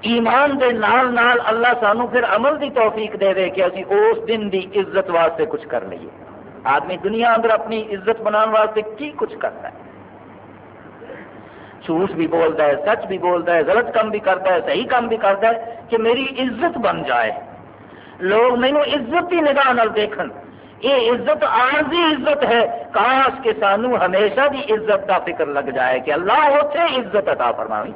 Speaker 1: ایمان دے نال نال اللہ سانو پھر عمل دی توفیق دے دے کہ اسی اس دن دی عزت واسطے کچھ کر لیے آدمی دنیا اندر اپنی عزت بنانے واسطے کی کچھ کرتا ہے؟ جھوٹ بھی بولتا ہے، سچ بھی بولتا ہے، غلط کام بھی کرتا ہے، صحیح کام بھی کرتا ہے کہ میری عزت بن جائے۔ لوگ مینو عزت کی نگاہ نال دیکھن۔ یہ عزت عارضی عزت ہے۔ کاش کے سانو ہمیشہ دی عزت کا فکر لگ جائے کہ اللہ ہوتے عزت عطا فرمائی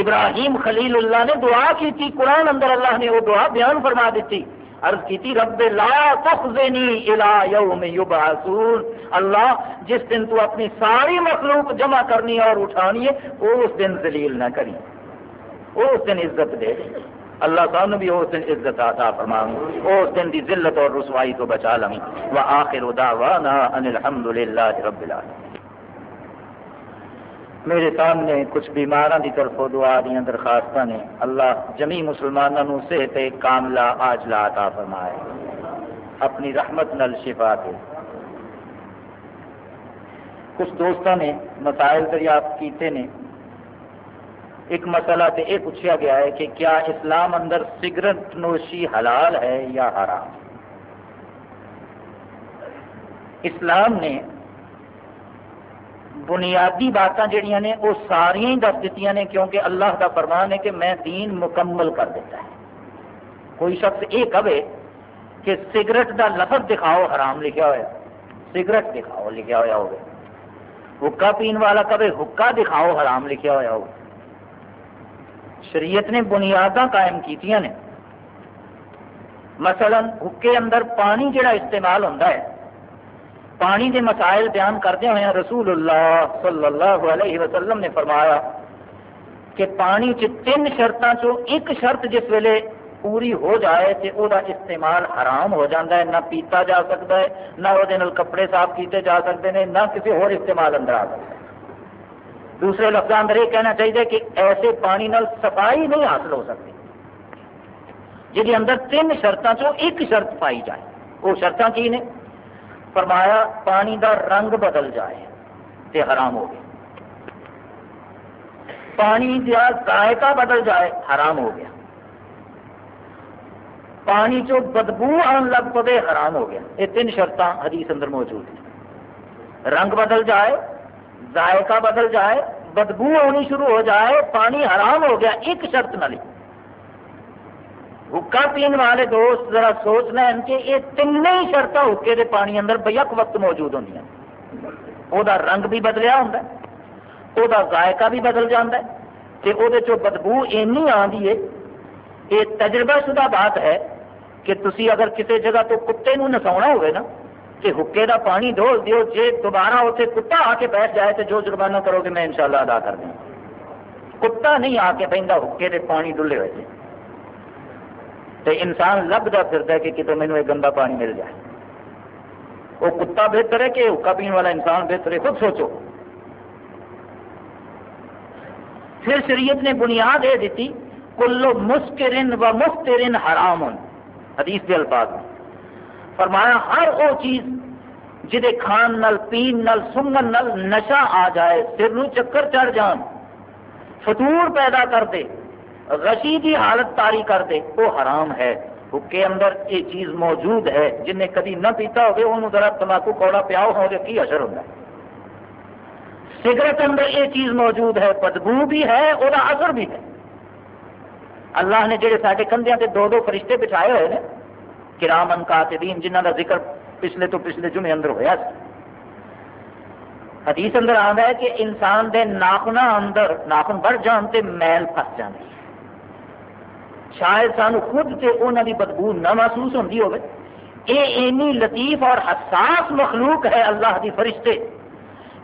Speaker 1: ابراہیم خلیل اللہ نے دعا کی تھی، قرآن اندر اللہ نے وہ دعا بیان فرما دیتی۔ عرض کی تھی رب لا تخزنی الى یوم یبعثون۔ اللہ جس دن تو اپنی ساری مخلوق جمع کرنی اور اٹھانی ہے اس دن ذلیل نہ کری اس دن عزت دے۔ دیں اللہ تعالیٰ بھی اس دن عزت عطا فرماؤں اس دن دی ذلت اور رسوائی تو بچا لوں و آخر دعوانا ان الحمد للہ رب العالمین۔ میرے سامنے کچھ بیماراں دی طرف دعا دیا درخواست نے۔ اللہ جمی مسلمانوں صحت کاملہ آجلا عطا فرمائے۔ اپنی رحمت نل شفا دے۔ کچھ دوستوں نے مسائل دریافت کیتے نے۔ ایک مسئلہ تو یہ پوچھا گیا ہے کہ کیا اسلام اندر سگرٹ نوشی حلال ہے یا حرام؟ اسلام نے بنیادی باتیں جہیا نے، وہ ساریا ہی دس دیتی نے، کیونکہ اللہ کا فرمان ہے کہ میں دین مکمل کر دیتا ہے۔ کوئی شخص یہ کہے کہ سگرٹ کا لفظ دکھاؤ، حرام لکھا ہوا سگرٹ دکھاؤ لکھا ہوا ہوگا۔ حکا پین والا کبھی حکا دکھاؤ، حرام لکھا ہوا ہوگا۔ شریعت نے بنیاداں قائم کی مثلا حکے اندر پانی جڑا استعمال ہوتا ہے پانی کے مسائل بیان کردے ہوئے رسول اللہ صلی اللہ علیہ وسلم نے فرمایا کہ پانی چ تین شرطوں چو ایک شرط جس ویلے پوری ہو جائے تو وہ استعمال حرام ہو جاتا ہے، نہ پیتا جا سکتا ہے، نہ وہ کپڑے صاف کیتے جا سکتے ہیں نہ کسی اور استعمال اندر آ سکتا ہے۔ دوسرے لفظ اندر یہ کہنا چاہیے کہ ایسے پانی نال صفائی نہیں حاصل ہو سکتی۔ جی اندر تین شرطوں چو ایک شرط پائی جائے۔ وہ شرط کی نے؟ فرمایا پانی دا رنگ بدل جائے تے حرام ہو گیا۔ پانی کا ذائقہ بدل جائے حرام ہو گیا۔ پانی چو بدبو آن لگ پے حرام ہو گیا۔ یہ تین شرط حدیث اندر موجود ہیں۔ رنگ بدل جائے، ذائقہ بدل جائے، بدبو آنی شروع ہو جائے، پانی حرام ہو گیا۔ ایک شرط نہ لی حکا پین والے دوست ذرا سوچنا ہے کہ یہ تین ہی شرط حکے کے پانی اندر بیک وقت موجود ہوں وہ رنگ بھی بدلیا ہوں وہ ذائقہ بھی بدل جاتا ہے وہ بدبو اینی آتی ہے یہ تجربہ شدہ بات ہے کہ تسی اگر کسی جگہ تو کتے نو نسا ہوئے نا کہ حکے دا پانی ڈول دیو جے دوبارہ اتنے کتا آ کے بیٹھ جائے تو جو جرمانہ کرو گے میں انشاءاللہ ادا کر دوں کتا نہیں آ کے بہتا حکے دے پانی ڈلے ہوئے تو انسان لبدا پھرتا ہے کہ کتوں مینو یہ گندا پانی مل جائے۔ وہ کتا بہتر ہے کہ حکا پینے والا انسان بہتر ہے، خود سوچو۔ پھر شریعت نے بنیاد یہ دیتی، کلو مسکرن و مفترن حرام حدیث کے الفاظ میں۔ فرمایا، ہر وہ چیز جہے کھان نل، پین نل، سنگن نل نشا آ جائے سر نو چکر چڑھ جان، فطور پیدا کر دے۔ غشی کی حالت تاری کر دے، وہ حرام ہے۔ حکے اندر یہ چیز موجود ہے، جن نے کدی نہ پیتا ہوگی انہوں ذرا تمباکو کوڑا پیاؤ ہو گیا کی اثر ہوتا ہے سگریٹ اندر یہ چیز موجود ہے، بدبو بھی ہے وہ اثر بھی ہے۔ اللہ نے جہے سارے کندھیاں سے دو دو فرشتے بچھائے ہوئے ہیں کرام انکاتبین جنہ کا ذکر پچھلے تو پچھلے جمعے اندر ہوا حدیث اندر آتا ہے کہ انسان دے ناخنا اندر، ناخن بڑھ جان تے میل پس جاتی شاید سانو خود تے انہوں کی بدبو نہ محسوس ہوتی ہوگی یہ اینی لطیف اور حساس مخلوق ہے اللہ کی فرشتے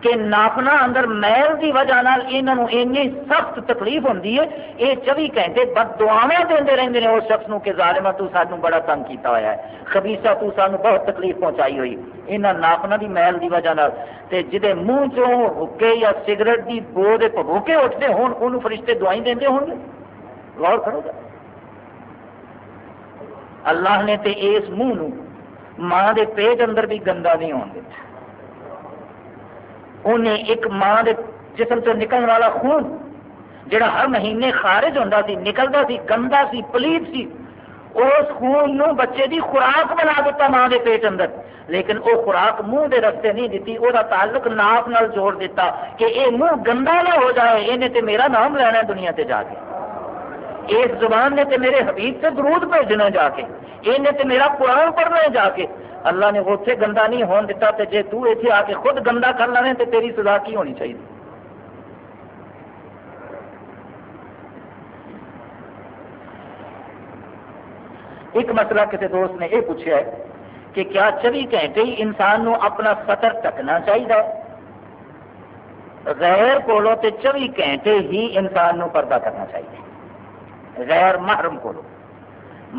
Speaker 1: کہ ناپنا اندر میل کی وجہ اینی سخت تکلیف ہوتی ہے۔ یہ چوبی گھنٹے بد دعوا دے رہتے ہیں اس شخص کو کہ ظالما تو سانو بڑا تنگ کیتا ہوا ہے۔ خبیسا تو سانو بہت تکلیف پہنچائی ہوئی۔ یہاں ناپنا کی میل کی وجہ تے جہے منہ چوں حکے یا سگریٹ کی بو دے پبوکے اٹھتے ہون فرشتے دوائی دیں ہوں گے۔ غور کرو گا اللہ نے تے اس منہ ماں دے پیٹ اندر بھی گندا نہیں ہون دیتا انہیں ایک ماں دے جسم سے نکلنے والا خون جڑا ہر مہینے خارج ہوتا سی نکلتا سی، گندا سی، پلیت سی، اس خون نو بچے دی خوراک بنا دیتا ماں دے پیٹ اندر۔ لیکن وہ خوراک منہ دے رستے نہیں دیتی وہ تعلق ناپ نال جوڑ دیتا کہ اے منہ گندا نہ ہو جائے یہ تے میرا نام لینا دنیا تے جا کے۔ اس زبان نے تے میرے حبیب سے درود بھیجنا جا کے، یہ تے میرا قرآن پڑھنا جا کے۔ اللہ نے اتنے گندا نہیں ہون دیتا تے جے تو اتنے آ کے خود گندا کر لینے تے تیری سزا کی ہونی چاہیے۔ ایک مسئلہ کسی دوست نے یہ پوچھا ہے کہ کیا چوبی گھنٹے ہی انسان نو اپنا سطر ٹکنا چاہیے؟ غیر کولو تے چوبی گھنٹے ہی انسان نو پردہ کرنا چاہیے۔ غیر محرم کولو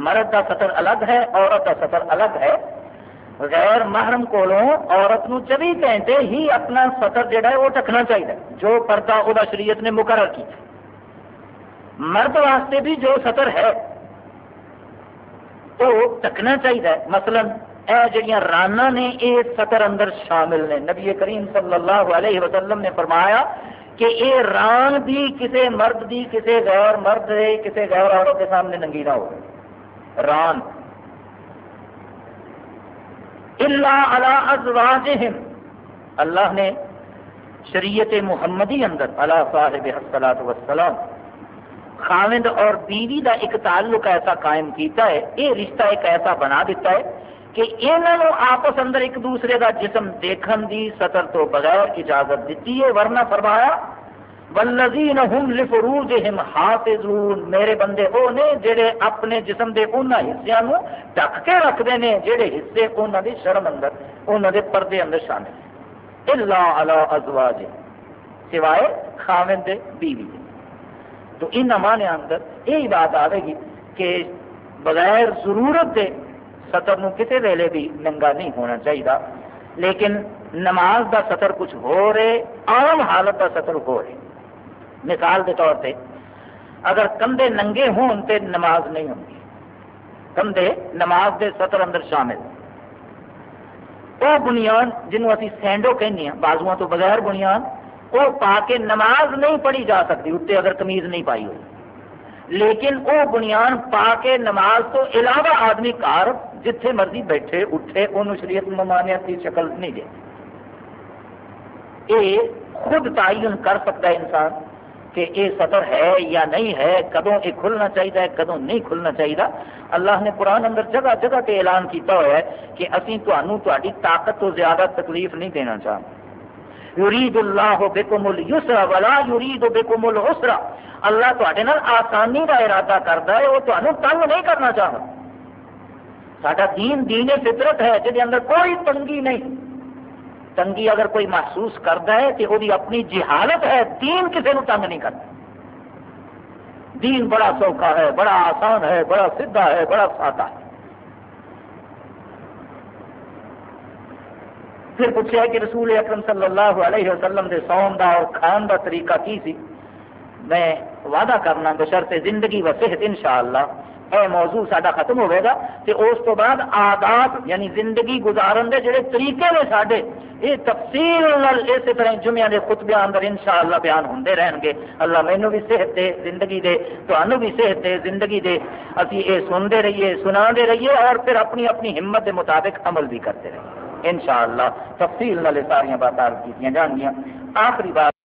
Speaker 1: مرد کا سطر الگ ہے، عورت کا سطر الگ ہے۔ غیر محرم کو عورت نو چوبی گھنٹے ہی اپنا سطر جڑا ہے وہ ٹکنا چاہیے جو پردہ وہ شریعت نے مقرر کی مرد واسطے بھی جو سطر ہے وہ ٹکنا چاہیے مثلا اے جڑیاں رانا نے یہ سطر اندر شامل نے، نبی کریم صلی اللہ علیہ وسلم نے فرمایا کہ یہ ران بھی کسی مرد دی کسی غیر مرد کسی غیر عورت کے سامنے ننگی نہ ہو۔ ران۔ اللہ اللہ ازواجہم اللہ نے شریعت محمدی اندر اللہ صاحب حسلات وسلام خامد اور بیوی دا ایک تعلق ایسا قائم کیتا ہے یہ رشتہ ایک ایسا بنا دیتا ہے کہ انہوں آپس اندر ایک دوسرے کا جسم دیکھن دی سطر تو بغیر اجازت دیتی ہے، ورنہ فرمایا والذین هم لفروجہم حافظون۔ میرے بندے وہ نے جڑے اپنے جسم دے انہاں حصیاں نو ڈک کے رکھدے نے جڑے حصے انہاں دی شرم اندر، انہاں دے پردے اندر شامل الا علی ازواج سوائے خاوند دے بیوی۔ دے تو ان معنی اندر یہی بات آئے گی کہ بغیر ضرورت دے سطر نو کسی ویلے بھی ننگا نہیں ہونا چاہیے لیکن نماز دا سطر کچھ ہو رہے، عام حالت دا سطر ہو رہے۔ مثال کے طور پہ، اگر کندھے ننگے ہون تے نماز نہیں ہوگی کندھے نماز دے سطر اندر شامل۔ وہ بنیاد جنوب ابھی سینڈو کہنے ہیں بازو تو بغیر بنیاد وہ پا کے نماز نہیں پڑھی جا سکتی اتنے اگر کمیز نہیں پائی ہوئی۔ لیکن وہ بنیاد پا کے نماز تو علاوہ آدمی کار جتھے مرضی بیٹھے، اٹھے انہوں شریعت ممانعت کی شکل نہیں دے۔ یہ خود تعین کر سکتا ہے انسان کہ یہ سطر ہے یا نہیں ہے، کدوں یہ کھلنا چاہیے کدوں نہیں کھلنا چاہیے اللہ نے قرآن اندر جگہ جگہ تے اعلان کیتا ہوا ہے کہ اسی تھی طاقت تو زیادہ تکلیف نہیں دینا چاہتے یرید اللہ بکم السرا ولا یرید بکم السرا اللہ تے آسانی کا ارادہ کرتا ہے وہ تمہیں تنگ نہیں کرنا چاہتا سڈا دین دین فطرت ہے جہد اندر کوئی تنگی نہیں۔ تنگی اگر کوئی محسوس کرتا ہے تو وہ اپنی جہالت ہے، دین کسی کو تنگ نہیں کرتا دین بڑا سوکھا ہے، بڑا آسان ہے، بڑا سیدھا ہے، بڑا سادہ ہے۔ پھر پوچھا کہ رسول اکرم صلی اللہ علیہ وسلم دے سوم دا اور کھان دا طریقہ کی سی؟ میں وعدہ کرنا، بشرط زندگی و صحت، انشاءاللہ۔ اے موضوع ساڈا ختم ہوئے گا، تے اس تو بعد آداب یعنی زندگی گزارن دے جڑے طریقے نے ساڈے، یہ تفصیل اسی طرح جمعہ دے خطبے اندر انشاءاللہ بیان ہوندے رہن گے۔ اللہ مینوں بھی صحت دے، زندگی دے تانوں بھی صحت دے، زندگی دے۔ اسی اے سنتے رہیے سنا دے رہیے اور پھر اپنی اپنی ہمت دے مطابق عمل بھی کرتے رہیے۔ انشاءاللہ تفصیل نال ساری باتیں کی جان گیا آخری بات